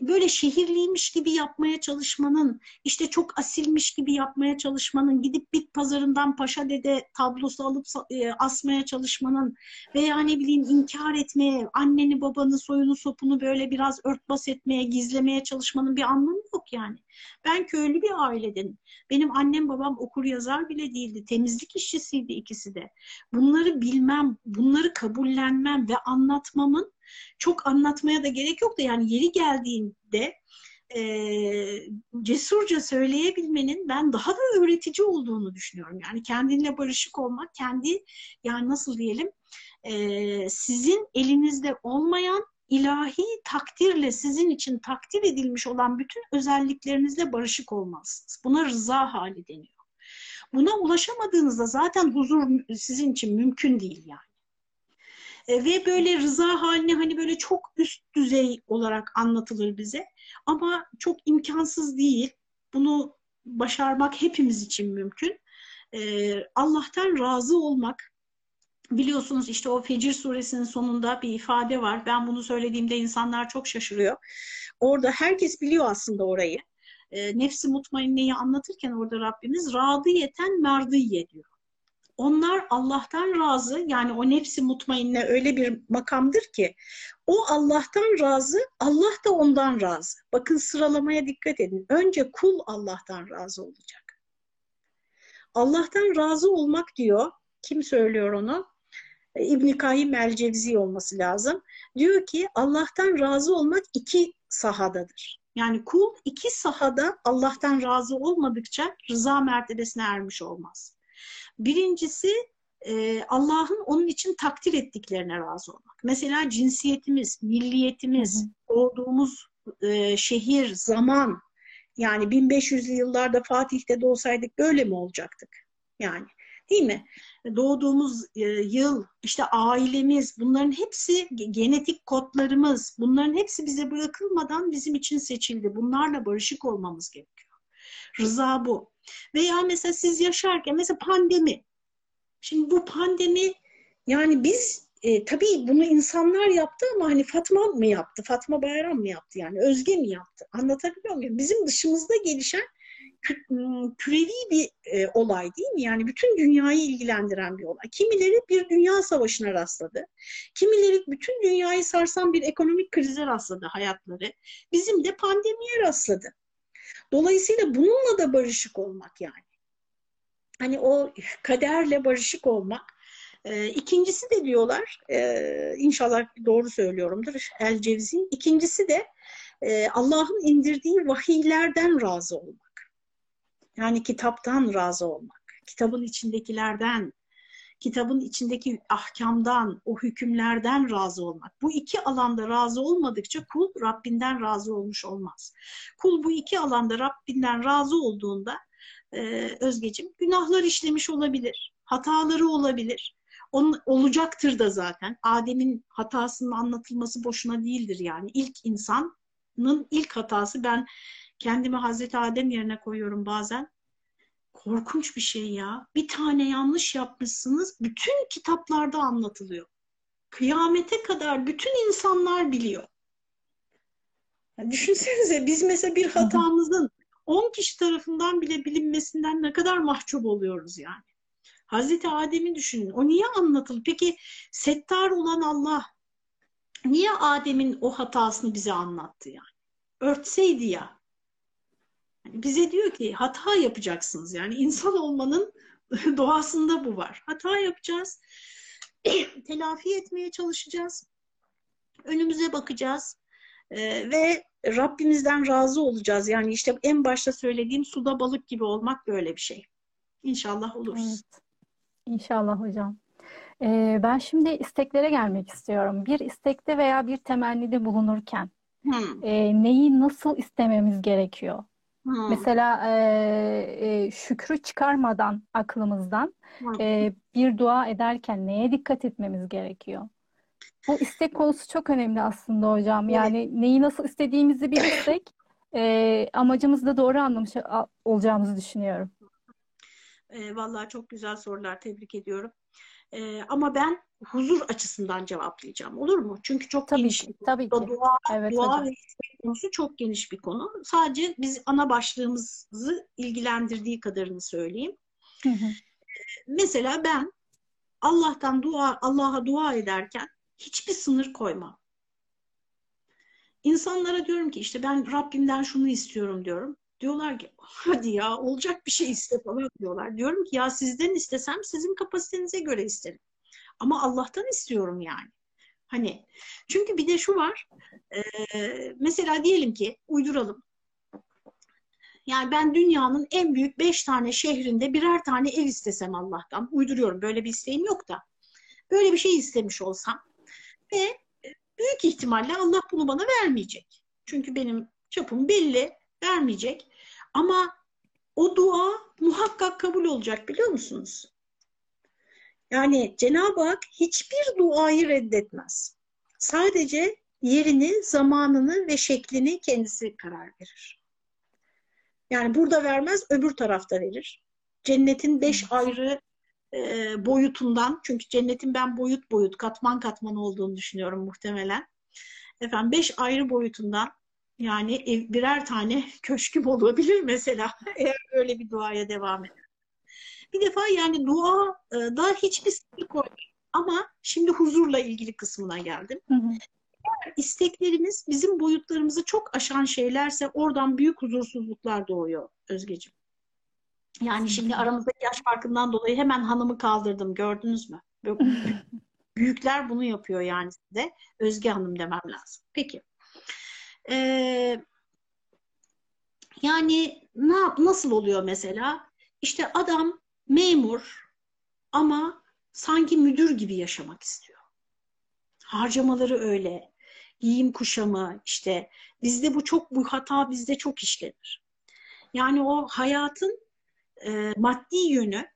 böyle şehirliymiş gibi yapmaya çalışmanın, işte çok asilmiş gibi yapmaya çalışmanın, gidip bit pazarından Paşa Dede tablosu alıp e, asmaya çalışmanın veya ne bileyim inkar etmeye, anneni babanı soyunu sopunu böyle biraz örtbas etmeye, gizlemeye çalışmanın bir anlamı yok yani. Ben köylü bir aileden. Benim annem babam okur yazar bile değildi. Temizlik işçisiydi ikisi de. Bunları bilmem, bunları kabullenmem ve anlatmamın çok anlatmaya da gerek yok da yani yeri geldiğinde e, cesurca söyleyebilmenin ben daha da öğretici olduğunu düşünüyorum. Yani kendinle barışık olmak, kendi yani nasıl diyelim e, sizin elinizde olmayan ilahi takdirle sizin için takdir edilmiş olan bütün özelliklerinizle barışık olmalısınız. Buna rıza hali deniyor. Buna ulaşamadığınızda zaten huzur sizin için mümkün değil yani. E, ve böyle rıza haline hani böyle çok üst düzey olarak anlatılır bize. Ama çok imkansız değil. Bunu başarmak hepimiz için mümkün. E, Allah'tan razı olmak, biliyorsunuz işte o Fecir suresinin sonunda bir ifade var. Ben bunu söylediğimde insanlar çok şaşırıyor. Orada herkes biliyor aslında orayı. E, nefsi mutmainneyi anlatırken orada Rabbimiz radiyeten merdiye diyor onlar Allah'tan razı yani o nefsi mutmainne öyle bir makamdır ki o Allah'tan razı, Allah da ondan razı. Bakın sıralamaya dikkat edin. Önce kul Allah'tan razı olacak. Allah'tan razı olmak diyor. Kim söylüyor onu? İbn Kayyim el olması lazım. Diyor ki Allah'tan razı olmak iki sahadadır. Yani kul iki sahada Allah'tan razı olmadıkça rıza mertebesine ermiş olmaz. Birincisi e, Allah'ın onun için takdir ettiklerine razı olmak. Mesela cinsiyetimiz, milliyetimiz, doğduğumuz e, şehir, zaman yani 1500'lü yıllarda Fatih'te doğsaydık böyle mi olacaktık? Yani değil mi? Doğduğumuz e, yıl, işte ailemiz, bunların hepsi genetik kodlarımız, bunların hepsi bize bırakılmadan bizim için seçildi. Bunlarla barışık olmamız gerekiyor. Rıza bu. Veya mesela siz yaşarken mesela pandemi. Şimdi bu pandemi yani biz e, tabii bunu insanlar yaptı ama hani Fatma mı yaptı? Fatma Bayram mı yaptı yani? Özge mi yaptı? Anlatabiliyor muyum? Bizim dışımızda gelişen ıı, kürevi bir e, olay değil mi? Yani bütün dünyayı ilgilendiren bir olay. Kimileri bir dünya savaşına rastladı. Kimileri bütün dünyayı sarsan bir ekonomik krize rastladı hayatları. Bizim de pandemiye rastladı. Dolayısıyla bununla da barışık olmak yani. Hani o kaderle barışık olmak. E, ikincisi de diyorlar, e, inşallah doğru söylüyorumdur El Cevzi. İkincisi de e, Allah'ın indirdiği vahiylerden razı olmak. Yani kitaptan razı olmak. Kitabın içindekilerden, kitabın içindeki ahkamdan, o hükümlerden razı olmak. Bu iki alanda razı olmadıkça kul Rabbinden razı olmuş olmaz. Kul bu iki alanda Rabbinden razı olduğunda e, Özgecim günahlar işlemiş olabilir, hataları olabilir. Onun, olacaktır da zaten. Adem'in hatasının anlatılması boşuna değildir yani. İlk insanın ilk hatası ben kendimi Hazreti Adem yerine koyuyorum bazen korkunç bir şey ya. Bir tane yanlış yapmışsınız. Bütün kitaplarda anlatılıyor. Kıyamete kadar bütün insanlar biliyor. Yani düşünsenize biz mesela bir hatamızın 10 kişi tarafından bile bilinmesinden ne kadar mahcup oluyoruz yani. Hazreti Adem'i düşünün. O niye anlatılır? Peki settar olan Allah niye Adem'in o hatasını bize anlattı yani? Örtseydi ya bize diyor ki hata yapacaksınız. Yani insan olmanın doğasında bu var. Hata yapacağız. telafi etmeye çalışacağız. Önümüze bakacağız. Ee, ve Rabbimizden razı olacağız. Yani işte en başta söylediğim suda balık gibi olmak böyle bir şey. İnşallah oluruz. Evet. İnşallah hocam. Ee, ben şimdi isteklere gelmek istiyorum. Bir istekte veya bir temennide bulunurken Hmm, e, neyi nasıl istememiz gerekiyor? Hmm, Mesela e, e, şükrü çıkarmadan aklımızdan hmm. e, bir dua ederken neye dikkat etmemiz gerekiyor? Bu istek konusu çok önemli aslında hocam. Evet. Yani neyi nasıl istediğimizi bilirsek e, amacımızı da doğru anlamış olacağımızı düşünüyorum. E, vallahi çok güzel sorular. Tebrik ediyorum. E, ama ben huzur açısından cevaplayacağım. Olur mu? Çünkü çok Tabii geniş ki, tabii ki. Dua, Evet dua hocam. ve konusu çok geniş bir konu. Sadece biz ana başlığımızı ilgilendirdiği kadarını söyleyeyim. Hı hı. Mesela ben Allah'tan dua, Allah'a dua ederken hiçbir sınır koymam. İnsanlara diyorum ki işte ben Rabbimden şunu istiyorum diyorum. Diyorlar ki hadi ya olacak bir şey iste falan diyorlar. Diyorum ki ya sizden istesem sizin kapasitenize göre isterim. Ama Allah'tan istiyorum yani. Hani çünkü bir de şu var. e, mesela diyelim ki uyduralım. Yani ben dünyanın en büyük beş tane şehrinde birer tane ev istesem Allah'tan. Uyduruyorum. Böyle bir isteğim yok da. Böyle bir şey istemiş olsam ve büyük ihtimalle Allah bunu bana vermeyecek. Çünkü benim çapım belli, vermeyecek. Ama o dua muhakkak kabul olacak biliyor musunuz? Yani Cenab-ı Hak hiçbir duayı reddetmez. Sadece yerini, zamanını ve şeklini kendisi karar verir. Yani burada vermez, öbür tarafta verir. Cennetin beş ayrı e, boyutundan, çünkü cennetin ben boyut boyut, katman katman olduğunu düşünüyorum muhtemelen. Efendim beş ayrı boyutundan yani ev, birer tane köşküm olabilir mesela eğer öyle bir duaya devam eder. Bir defa yani dua e, da hiçbir sınır koymuyor. Ama şimdi huzurla ilgili kısmına geldim. Hı hı. İsteklerimiz bizim boyutlarımızı çok aşan şeylerse oradan büyük huzursuzluklar doğuyor Özgeciğim. Yani şimdi aramızdaki yaş farkından dolayı hemen hanımı kaldırdım gördünüz mü? Büyükler bunu yapıyor yani size. Özge Hanım demem lazım. Peki. Ee, yani ne yap- nasıl oluyor mesela? İşte adam memur ama sanki müdür gibi yaşamak istiyor. Harcamaları öyle. Giyim kuşamı işte bizde bu çok bu hata bizde çok işlenir. Yani o hayatın e, maddi yönü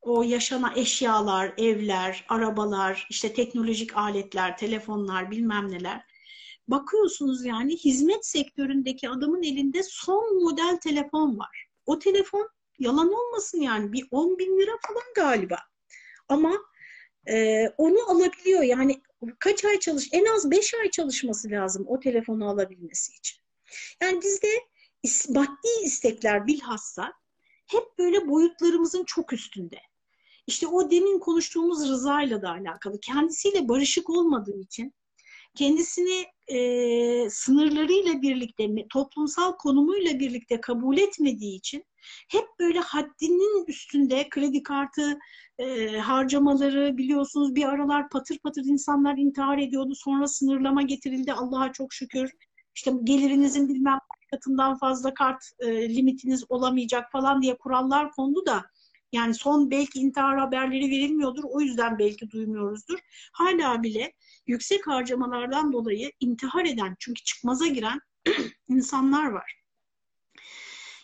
o yaşanan eşyalar, evler, arabalar, işte teknolojik aletler, telefonlar, bilmem neler. Bakıyorsunuz yani hizmet sektöründeki adamın elinde son model telefon var. O telefon yalan olmasın yani bir 10 bin lira falan galiba. Ama e, onu alabiliyor yani kaç ay çalış, en az 5 ay çalışması lazım o telefonu alabilmesi için. Yani bizde maddi istekler bilhassa hep böyle boyutlarımızın çok üstünde. İşte o demin konuştuğumuz rızayla da alakalı. Kendisiyle barışık olmadığı için, kendisini e, sınırlarıyla birlikte, toplumsal konumuyla birlikte kabul etmediği için hep böyle haddinin üstünde kredi kartı e, harcamaları biliyorsunuz bir aralar patır patır insanlar intihar ediyordu. Sonra sınırlama getirildi Allah'a çok şükür. İşte gelirinizin bilmem katından fazla kart e, limitiniz olamayacak falan diye kurallar kondu da yani son belki intihar haberleri verilmiyordur. O yüzden belki duymuyoruzdur. Hala bile yüksek harcamalardan dolayı intihar eden çünkü çıkmaza giren insanlar var.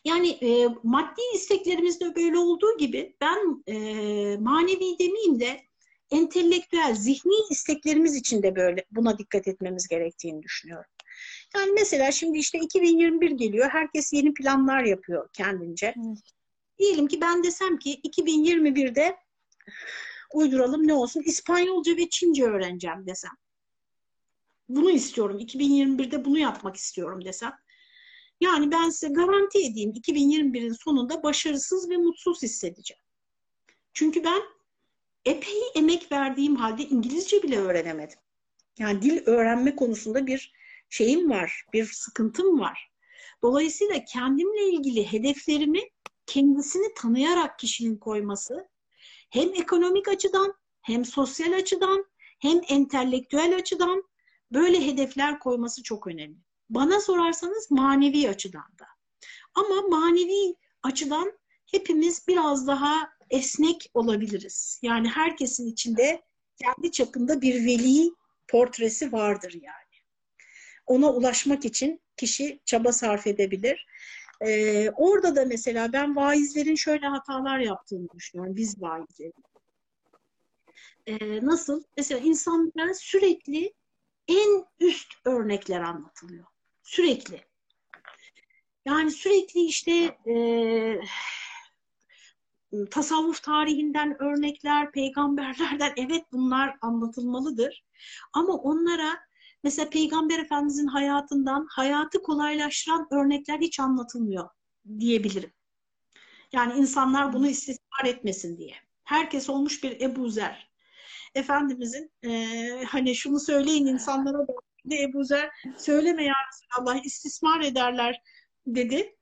Yani e, maddi isteklerimizde böyle olduğu gibi ben e, manevi demeyeyim de entelektüel, zihni isteklerimiz için de böyle buna dikkat etmemiz gerektiğini düşünüyorum. Yani mesela şimdi işte 2021 geliyor. Herkes yeni planlar yapıyor kendince. Diyelim ki ben desem ki 2021'de uyduralım ne olsun İspanyolca ve Çince öğreneceğim desem. Bunu istiyorum. 2021'de bunu yapmak istiyorum desem. Yani ben size garanti edeyim 2021'in sonunda başarısız ve mutsuz hissedeceğim. Çünkü ben epey emek verdiğim halde İngilizce bile öğrenemedim. Yani dil öğrenme konusunda bir şeyim var, bir sıkıntım var. Dolayısıyla kendimle ilgili hedeflerimi kendisini tanıyarak kişinin koyması hem ekonomik açıdan hem sosyal açıdan hem entelektüel açıdan böyle hedefler koyması çok önemli. Bana sorarsanız manevi açıdan da. Ama manevi açıdan hepimiz biraz daha esnek olabiliriz. Yani herkesin içinde kendi çapında bir veli portresi vardır yani. Ona ulaşmak için kişi çaba sarf edebilir. Ee, orada da mesela ben vaizlerin şöyle hatalar yaptığını düşünüyorum. Biz vaizlerin. Ee, nasıl? Mesela insanlara sürekli en üst örnekler anlatılıyor. Sürekli. Yani sürekli işte e, tasavvuf tarihinden örnekler, peygamberlerden evet bunlar anlatılmalıdır. Ama onlara mesela Peygamber Efendimizin hayatından hayatı kolaylaştıran örnekler hiç anlatılmıyor diyebilirim. Yani insanlar bunu istismar etmesin diye. Herkes olmuş bir Ebu Zer. Efendimizin e, hani şunu söyleyin insanlara da Ebu Zer söyleme ya Resulallah istismar ederler dedi.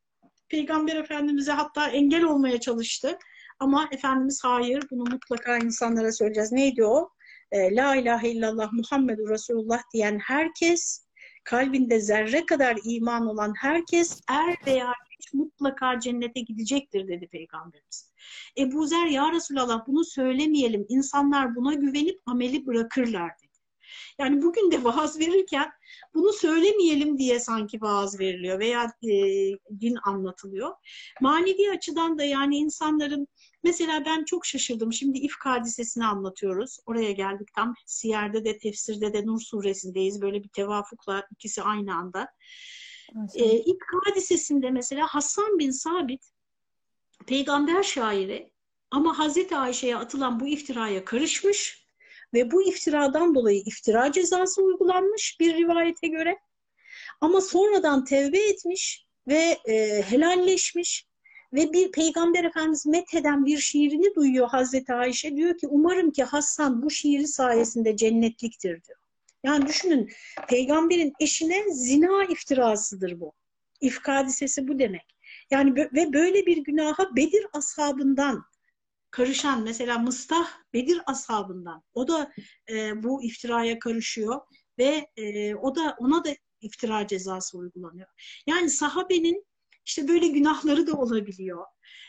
Peygamber Efendimiz'e hatta engel olmaya çalıştı. Ama Efendimiz hayır bunu mutlaka insanlara söyleyeceğiz. Neydi o? E, La ilahe illallah Muhammedur Resulullah diyen herkes, kalbinde zerre kadar iman olan herkes er veya geç mutlaka cennete gidecektir dedi Peygamberimiz. Ebu Zer ya Resulallah bunu söylemeyelim. İnsanlar buna güvenip ameli bırakırlar dedi. Yani bugün de vaaz verirken bunu söylemeyelim diye sanki vaaz veriliyor veya e, din anlatılıyor. Manevi açıdan da yani insanların mesela ben çok şaşırdım. Şimdi İfk hadisesini anlatıyoruz. Oraya geldik tam Siyer'de de tefsirde de Nur suresindeyiz. Böyle bir tevafukla ikisi aynı anda. E, İfk hadisesinde mesela Hasan bin Sabit peygamber şairi ama Hazreti Ayşe'ye atılan bu iftiraya karışmış ve bu iftiradan dolayı iftira cezası uygulanmış bir rivayete göre. Ama sonradan tevbe etmiş ve e, helalleşmiş ve bir Peygamber Efendimiz metheden bir şiirini duyuyor Hazreti Ayşe. Diyor ki umarım ki Hasan bu şiiri sayesinde cennetliktir diyor. Yani düşünün peygamberin eşine zina iftirasıdır bu. İfk hadisesi bu demek. Yani ve böyle bir günaha Bedir ashabından karışan mesela Mıstah Bedir ashabından o da e, bu iftiraya karışıyor ve e, o da ona da iftira cezası uygulanıyor. Yani sahabenin işte böyle günahları da olabiliyor.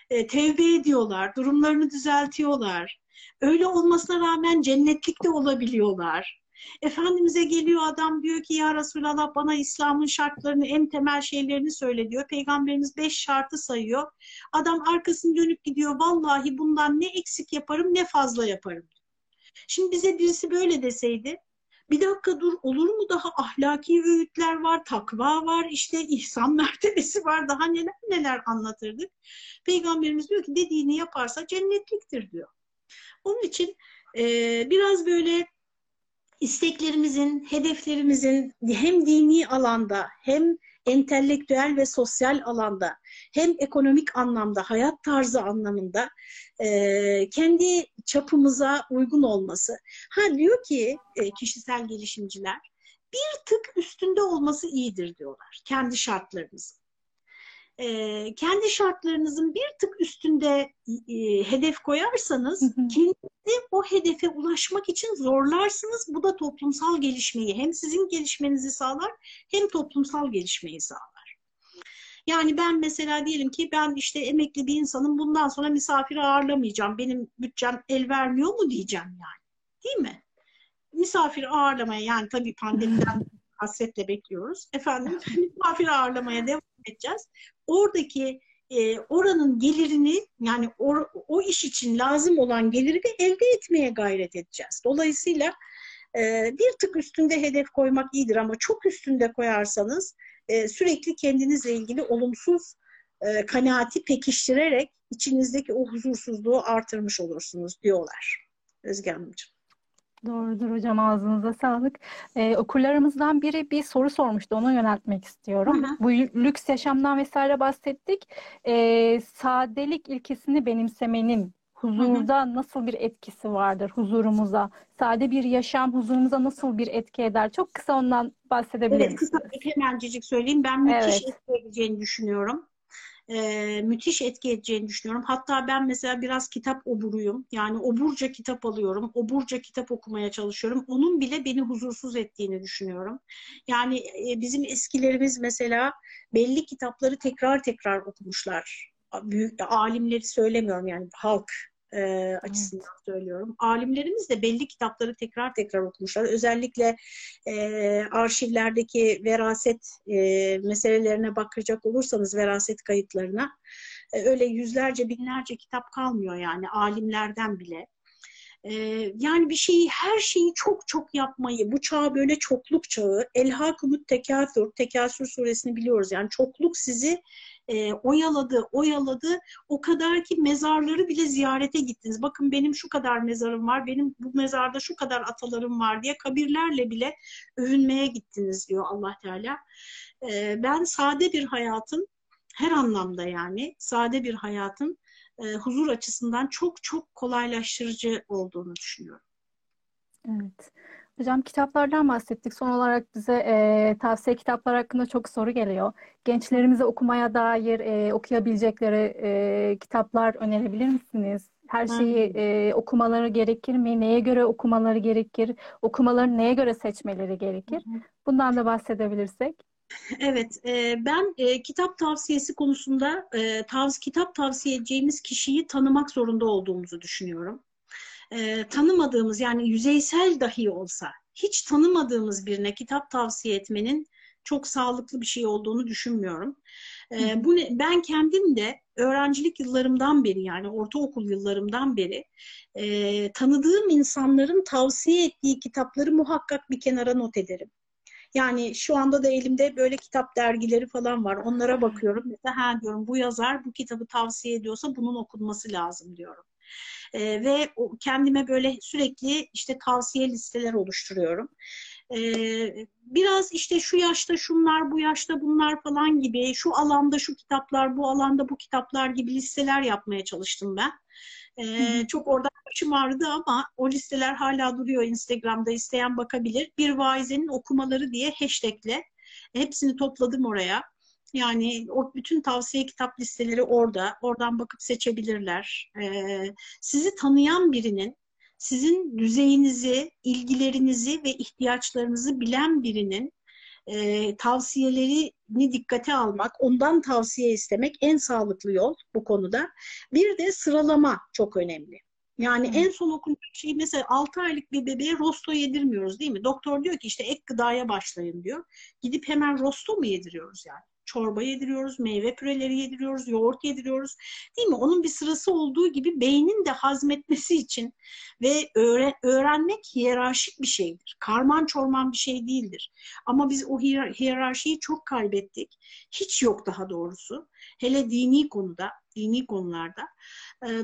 E, tevbe ediyorlar, durumlarını düzeltiyorlar. Öyle olmasına rağmen cennetlik de olabiliyorlar. Efendimiz'e geliyor adam diyor ki ya Resulallah bana İslam'ın şartlarını en temel şeylerini söyle diyor. Peygamberimiz beş şartı sayıyor. Adam arkasını dönüp gidiyor. Vallahi bundan ne eksik yaparım ne fazla yaparım. Şimdi bize birisi böyle deseydi bir dakika dur olur mu daha ahlaki öğütler var, takva var, işte ihsan mertebesi var daha neler neler anlatırdık. Peygamberimiz diyor ki dediğini yaparsa cennetliktir diyor. Onun için e, biraz böyle isteklerimizin, hedeflerimizin hem dini alanda hem entelektüel ve sosyal alanda hem ekonomik anlamda, hayat tarzı anlamında e, kendi çapımıza uygun olması. Ha diyor ki e, kişisel gelişimciler bir tık üstünde olması iyidir diyorlar kendi şartlarınızın e, kendi şartlarınızın bir tık üstünde e, hedef koyarsanız kendinizi o hedefe ulaşmak için zorlarsınız. Bu da toplumsal gelişmeyi hem sizin gelişmenizi sağlar hem toplumsal gelişmeyi sağlar. Yani ben mesela diyelim ki ben işte emekli bir insanım bundan sonra misafir ağırlamayacağım. Benim bütçem el vermiyor mu diyeceğim yani. Değil mi? Misafir ağırlamaya yani tabii pandemiden hasretle bekliyoruz. Efendim misafir ağırlamaya devam edeceğiz. Oradaki e, oranın gelirini yani or, o iş için lazım olan geliri de elde etmeye gayret edeceğiz. Dolayısıyla e, bir tık üstünde hedef koymak iyidir ama çok üstünde koyarsanız e, sürekli kendinizle ilgili olumsuz e, kanaati pekiştirerek içinizdeki o huzursuzluğu artırmış olursunuz diyorlar. Özge Hanımcığım. Doğrudur hocam ağzınıza sağlık. Ee, okurlarımızdan biri bir soru sormuştu. Onu yöneltmek istiyorum. Hı hı. Bu lüks yaşamdan vesaire bahsettik. Ee, sadelik ilkesini benimsemenin huzurda hı hı. nasıl bir etkisi vardır huzurumuza? Sade bir yaşam huzurumuza nasıl bir etki eder? Çok kısa ondan bahsedebilir evet, misiniz? Evet, kısa hemencik söyleyeyim. Ben müthiş evet. etki edeceğini düşünüyorum e, müthiş etki edeceğini düşünüyorum. Hatta ben mesela biraz kitap oburuyum. Yani oburca kitap alıyorum. Oburca kitap okumaya çalışıyorum. Onun bile beni huzursuz ettiğini düşünüyorum. Yani e, bizim eskilerimiz mesela belli kitapları tekrar tekrar okumuşlar. büyük alimleri söylemiyorum yani halk e, açısından evet. söylüyorum. Alimlerimiz de belli kitapları tekrar tekrar okumuşlar. Özellikle e, arşivlerdeki veraset e, meselelerine bakacak olursanız veraset kayıtlarına e, öyle yüzlerce binlerce kitap kalmıyor yani alimlerden bile. E, yani bir şeyi her şeyi çok çok yapmayı bu çağ böyle çokluk çağı elhakumut tekâthür tekâsür suresini biliyoruz yani çokluk sizi e, oyaladı, oyaladı. O kadar ki mezarları bile ziyarete gittiniz. Bakın benim şu kadar mezarım var, benim bu mezarda şu kadar atalarım var diye kabirlerle bile övünmeye gittiniz diyor Allah Teala. E, ben sade bir hayatın, her anlamda yani sade bir hayatın e, huzur açısından çok çok kolaylaştırıcı olduğunu düşünüyorum. Evet. Hocam kitaplardan bahsettik. Son olarak bize e, tavsiye kitaplar hakkında çok soru geliyor. Gençlerimize okumaya dair e, okuyabilecekleri e, kitaplar önerebilir misiniz? Her şeyi e, okumaları gerekir mi? Neye göre okumaları gerekir? Okumaları neye göre seçmeleri gerekir? Bundan da bahsedebilirsek. Evet, e, ben e, kitap tavsiyesi konusunda e, tavs kitap tavsiye edeceğimiz kişiyi tanımak zorunda olduğumuzu düşünüyorum e, tanımadığımız yani yüzeysel dahi olsa hiç tanımadığımız birine kitap tavsiye etmenin çok sağlıklı bir şey olduğunu düşünmüyorum. E, bu ne, ben kendim de öğrencilik yıllarımdan beri yani ortaokul yıllarımdan beri e, tanıdığım insanların tavsiye ettiği kitapları muhakkak bir kenara not ederim. Yani şu anda da elimde böyle kitap dergileri falan var. Onlara bakıyorum. Mesela ha diyorum bu yazar bu kitabı tavsiye ediyorsa bunun okunması lazım diyorum. E, ve kendime böyle sürekli işte tavsiye listeler oluşturuyorum. E, biraz işte şu yaşta şunlar, bu yaşta bunlar falan gibi, şu alanda şu kitaplar, bu alanda bu kitaplar gibi listeler yapmaya çalıştım ben. Ee, çok orada başım ağrıdı ama o listeler hala duruyor Instagram'da isteyen bakabilir. Bir vaizenin okumaları diye hashtagle hepsini topladım oraya. Yani o bütün tavsiye kitap listeleri orada. Oradan bakıp seçebilirler. Ee, sizi tanıyan birinin, sizin düzeyinizi, ilgilerinizi ve ihtiyaçlarınızı bilen birinin e, tavsiyelerini dikkate almak, ondan tavsiye istemek en sağlıklı yol bu konuda. Bir de sıralama çok önemli. Yani hmm. en son okunacak şey mesela 6 aylık bir bebeğe rosto yedirmiyoruz değil mi? Doktor diyor ki işte ek gıdaya başlayın diyor. Gidip hemen rosto mu yediriyoruz yani? Çorba yediriyoruz, meyve püreleri yediriyoruz, yoğurt yediriyoruz. Değil mi? Onun bir sırası olduğu gibi beynin de hazmetmesi için ve öğren öğrenmek hiyerarşik bir şeydir. Karman çorman bir şey değildir. Ama biz o hiyer hiyerarşiyi çok kaybettik. Hiç yok daha doğrusu. Hele dini konuda, dini konularda.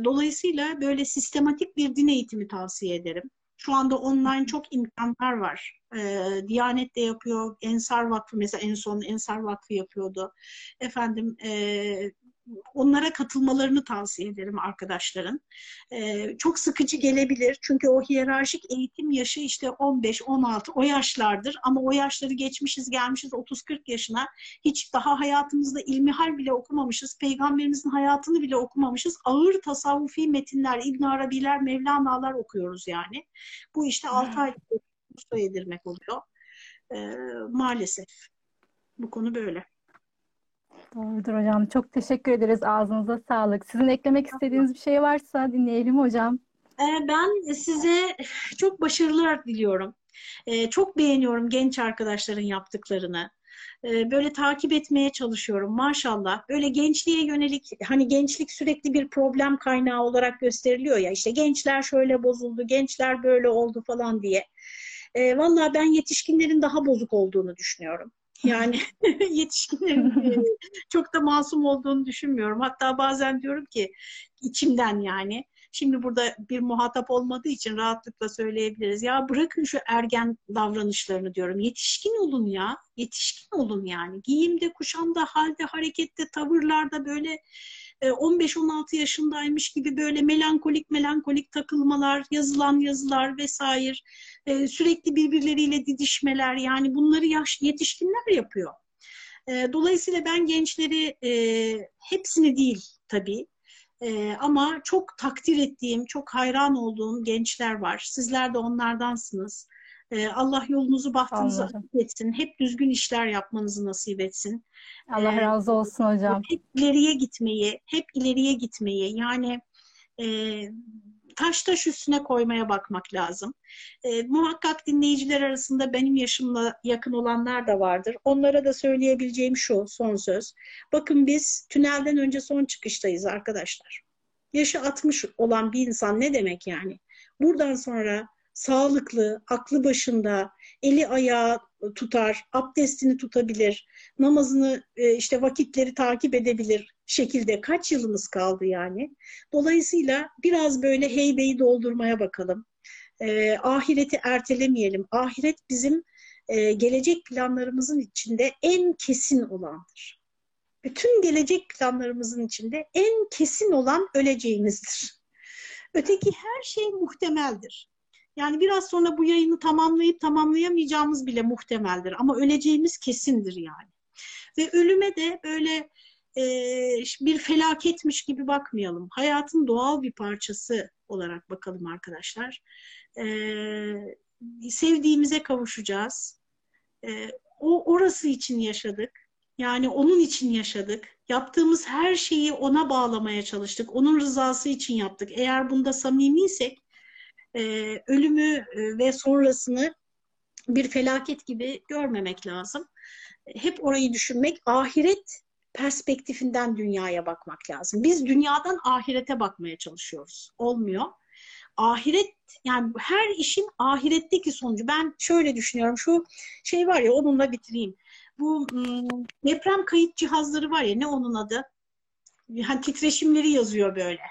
Dolayısıyla böyle sistematik bir din eğitimi tavsiye ederim. Şu anda online çok imkanlar var. E, Diyanet de yapıyor. Ensar Vakfı mesela en son Ensar Vakfı yapıyordu. Efendim e, onlara katılmalarını tavsiye ederim arkadaşların. Ee, çok sıkıcı gelebilir çünkü o hiyerarşik eğitim yaşı işte 15-16 o yaşlardır ama o yaşları geçmişiz gelmişiz 30-40 yaşına hiç daha hayatımızda ilmihal bile okumamışız, peygamberimizin hayatını bile okumamışız. Ağır tasavvufi metinler, İbn Arabiler, Mevlana'lar okuyoruz yani. Bu işte 6 ay yedirmek oluyor. Ee, maalesef. Bu konu böyle. Doğrudur hocam. Çok teşekkür ederiz. Ağzınıza sağlık. Sizin eklemek istediğiniz bir şey varsa dinleyelim hocam. Ee, ben size çok başarılar diliyorum. Ee, çok beğeniyorum genç arkadaşların yaptıklarını. Ee, böyle takip etmeye çalışıyorum maşallah. Böyle gençliğe yönelik hani gençlik sürekli bir problem kaynağı olarak gösteriliyor ya işte gençler şöyle bozuldu, gençler böyle oldu falan diye. Vallahi ben yetişkinlerin daha bozuk olduğunu düşünüyorum. Yani yetişkinlerin çok da masum olduğunu düşünmüyorum. Hatta bazen diyorum ki içimden yani Şimdi burada bir muhatap olmadığı için rahatlıkla söyleyebiliriz. Ya bırakın şu ergen davranışlarını diyorum. Yetişkin olun ya. Yetişkin olun yani. Giyimde, kuşamda, halde, harekette, tavırlarda böyle 15-16 e, yaşındaymış gibi böyle melankolik melankolik takılmalar, yazılan yazılar vesaire, e, sürekli birbirleriyle didişmeler yani bunları yaş yetişkinler yapıyor. E, dolayısıyla ben gençleri hepsini değil tabii ama çok takdir ettiğim, çok hayran olduğum gençler var. Sizler de onlardansınız. Ee, Allah yolunuzu bahtınızı Anladım. açık etsin. Hep düzgün işler yapmanızı nasip etsin. Allah Ee, razı olsun hocam. hep ileriye gitmeyi, hep ileriye gitmeyi yani e, taş taş üstüne koymaya bakmak lazım. E, muhakkak dinleyiciler arasında benim yaşımla yakın olanlar da vardır. Onlara da söyleyebileceğim şu son söz. Bakın biz tünelden önce son çıkıştayız arkadaşlar. Yaşı 60 olan bir insan ne demek yani? Buradan sonra sağlıklı, aklı başında, eli ayağı tutar, abdestini tutabilir, namazını e, işte vakitleri takip edebilir şekilde kaç yılımız kaldı yani. Dolayısıyla biraz böyle heybeyi doldurmaya bakalım. E, ahireti ertelemeyelim. Ahiret bizim e, gelecek planlarımızın içinde en kesin olandır. Bütün gelecek planlarımızın içinde en kesin olan öleceğimizdir. Öteki her şey muhtemeldir. Yani biraz sonra bu yayını tamamlayıp tamamlayamayacağımız bile muhtemeldir. Ama öleceğimiz kesindir yani. Ve ölüme de böyle e, bir felaketmiş gibi bakmayalım. Hayatın doğal bir parçası olarak bakalım arkadaşlar. E, sevdiğimize kavuşacağız. E, o orası için yaşadık. Yani onun için yaşadık. Yaptığımız her şeyi ona bağlamaya çalıştık. Onun rızası için yaptık. Eğer bunda samimiysek e, ölümü e, ve sonrasını bir felaket gibi görmemek lazım. Hep orayı düşünmek, ahiret perspektifinden dünyaya bakmak lazım. Biz dünyadan ahirete bakmaya çalışıyoruz. Olmuyor. Ahiret yani her işin ahiretteki sonucu. Ben şöyle düşünüyorum. Şu şey var ya onunla bitireyim. Bu ım, deprem kayıt cihazları var ya ne onun adı? Yani titreşimleri yazıyor böyle.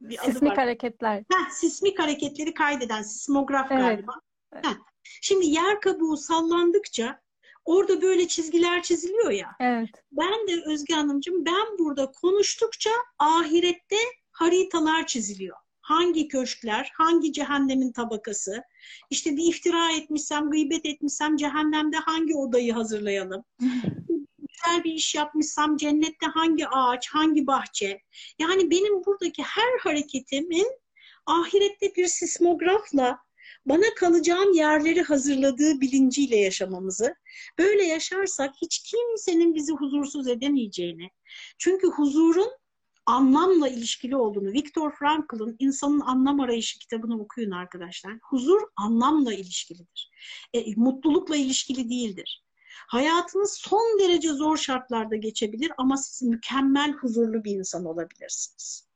Bir adı Sismik var. hareketler. Heh, sismik hareketleri kaydeden sismograf Evet. galiba. Evet. Heh. Şimdi yer kabuğu sallandıkça orada böyle çizgiler çiziliyor ya. Evet. Ben de Özge Hanımcığım ben burada konuştukça ahirette haritalar çiziliyor. Hangi köşkler, hangi cehennemin tabakası, işte bir iftira etmişsem, gıybet etmişsem cehennemde hangi odayı hazırlayalım? güzel bir iş yapmışsam cennette hangi ağaç, hangi bahçe? Yani benim buradaki her hareketimin ahirette bir sismografla bana kalacağım yerleri hazırladığı bilinciyle yaşamamızı, böyle yaşarsak hiç kimsenin bizi huzursuz edemeyeceğini, çünkü huzurun anlamla ilişkili olduğunu, Viktor Frankl'ın İnsanın Anlam Arayışı kitabını okuyun arkadaşlar. Huzur anlamla ilişkilidir. E, mutlulukla ilişkili değildir. Hayatınız son derece zor şartlarda geçebilir ama siz mükemmel huzurlu bir insan olabilirsiniz.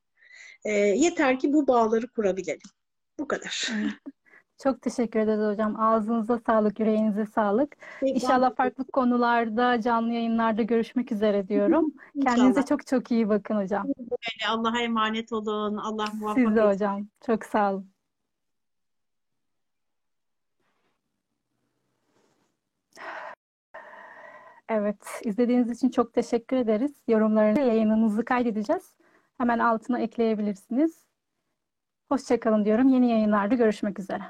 E, yeter ki bu bağları kurabilelim. Bu kadar. Evet. Çok teşekkür ederiz hocam. Ağzınıza sağlık, yüreğinize sağlık. İnşallah farklı konularda, canlı yayınlarda görüşmek üzere diyorum. Kendinize İnşallah. çok çok iyi bakın hocam. Allah'a emanet olun. Allah muvaffak Siz de hocam. Çok sağ olun. Evet, izlediğiniz için çok teşekkür ederiz. Yorumlarını, yayınınızı kaydedeceğiz. Hemen altına ekleyebilirsiniz. Hoşça kalın diyorum. Yeni yayınlarda görüşmek üzere.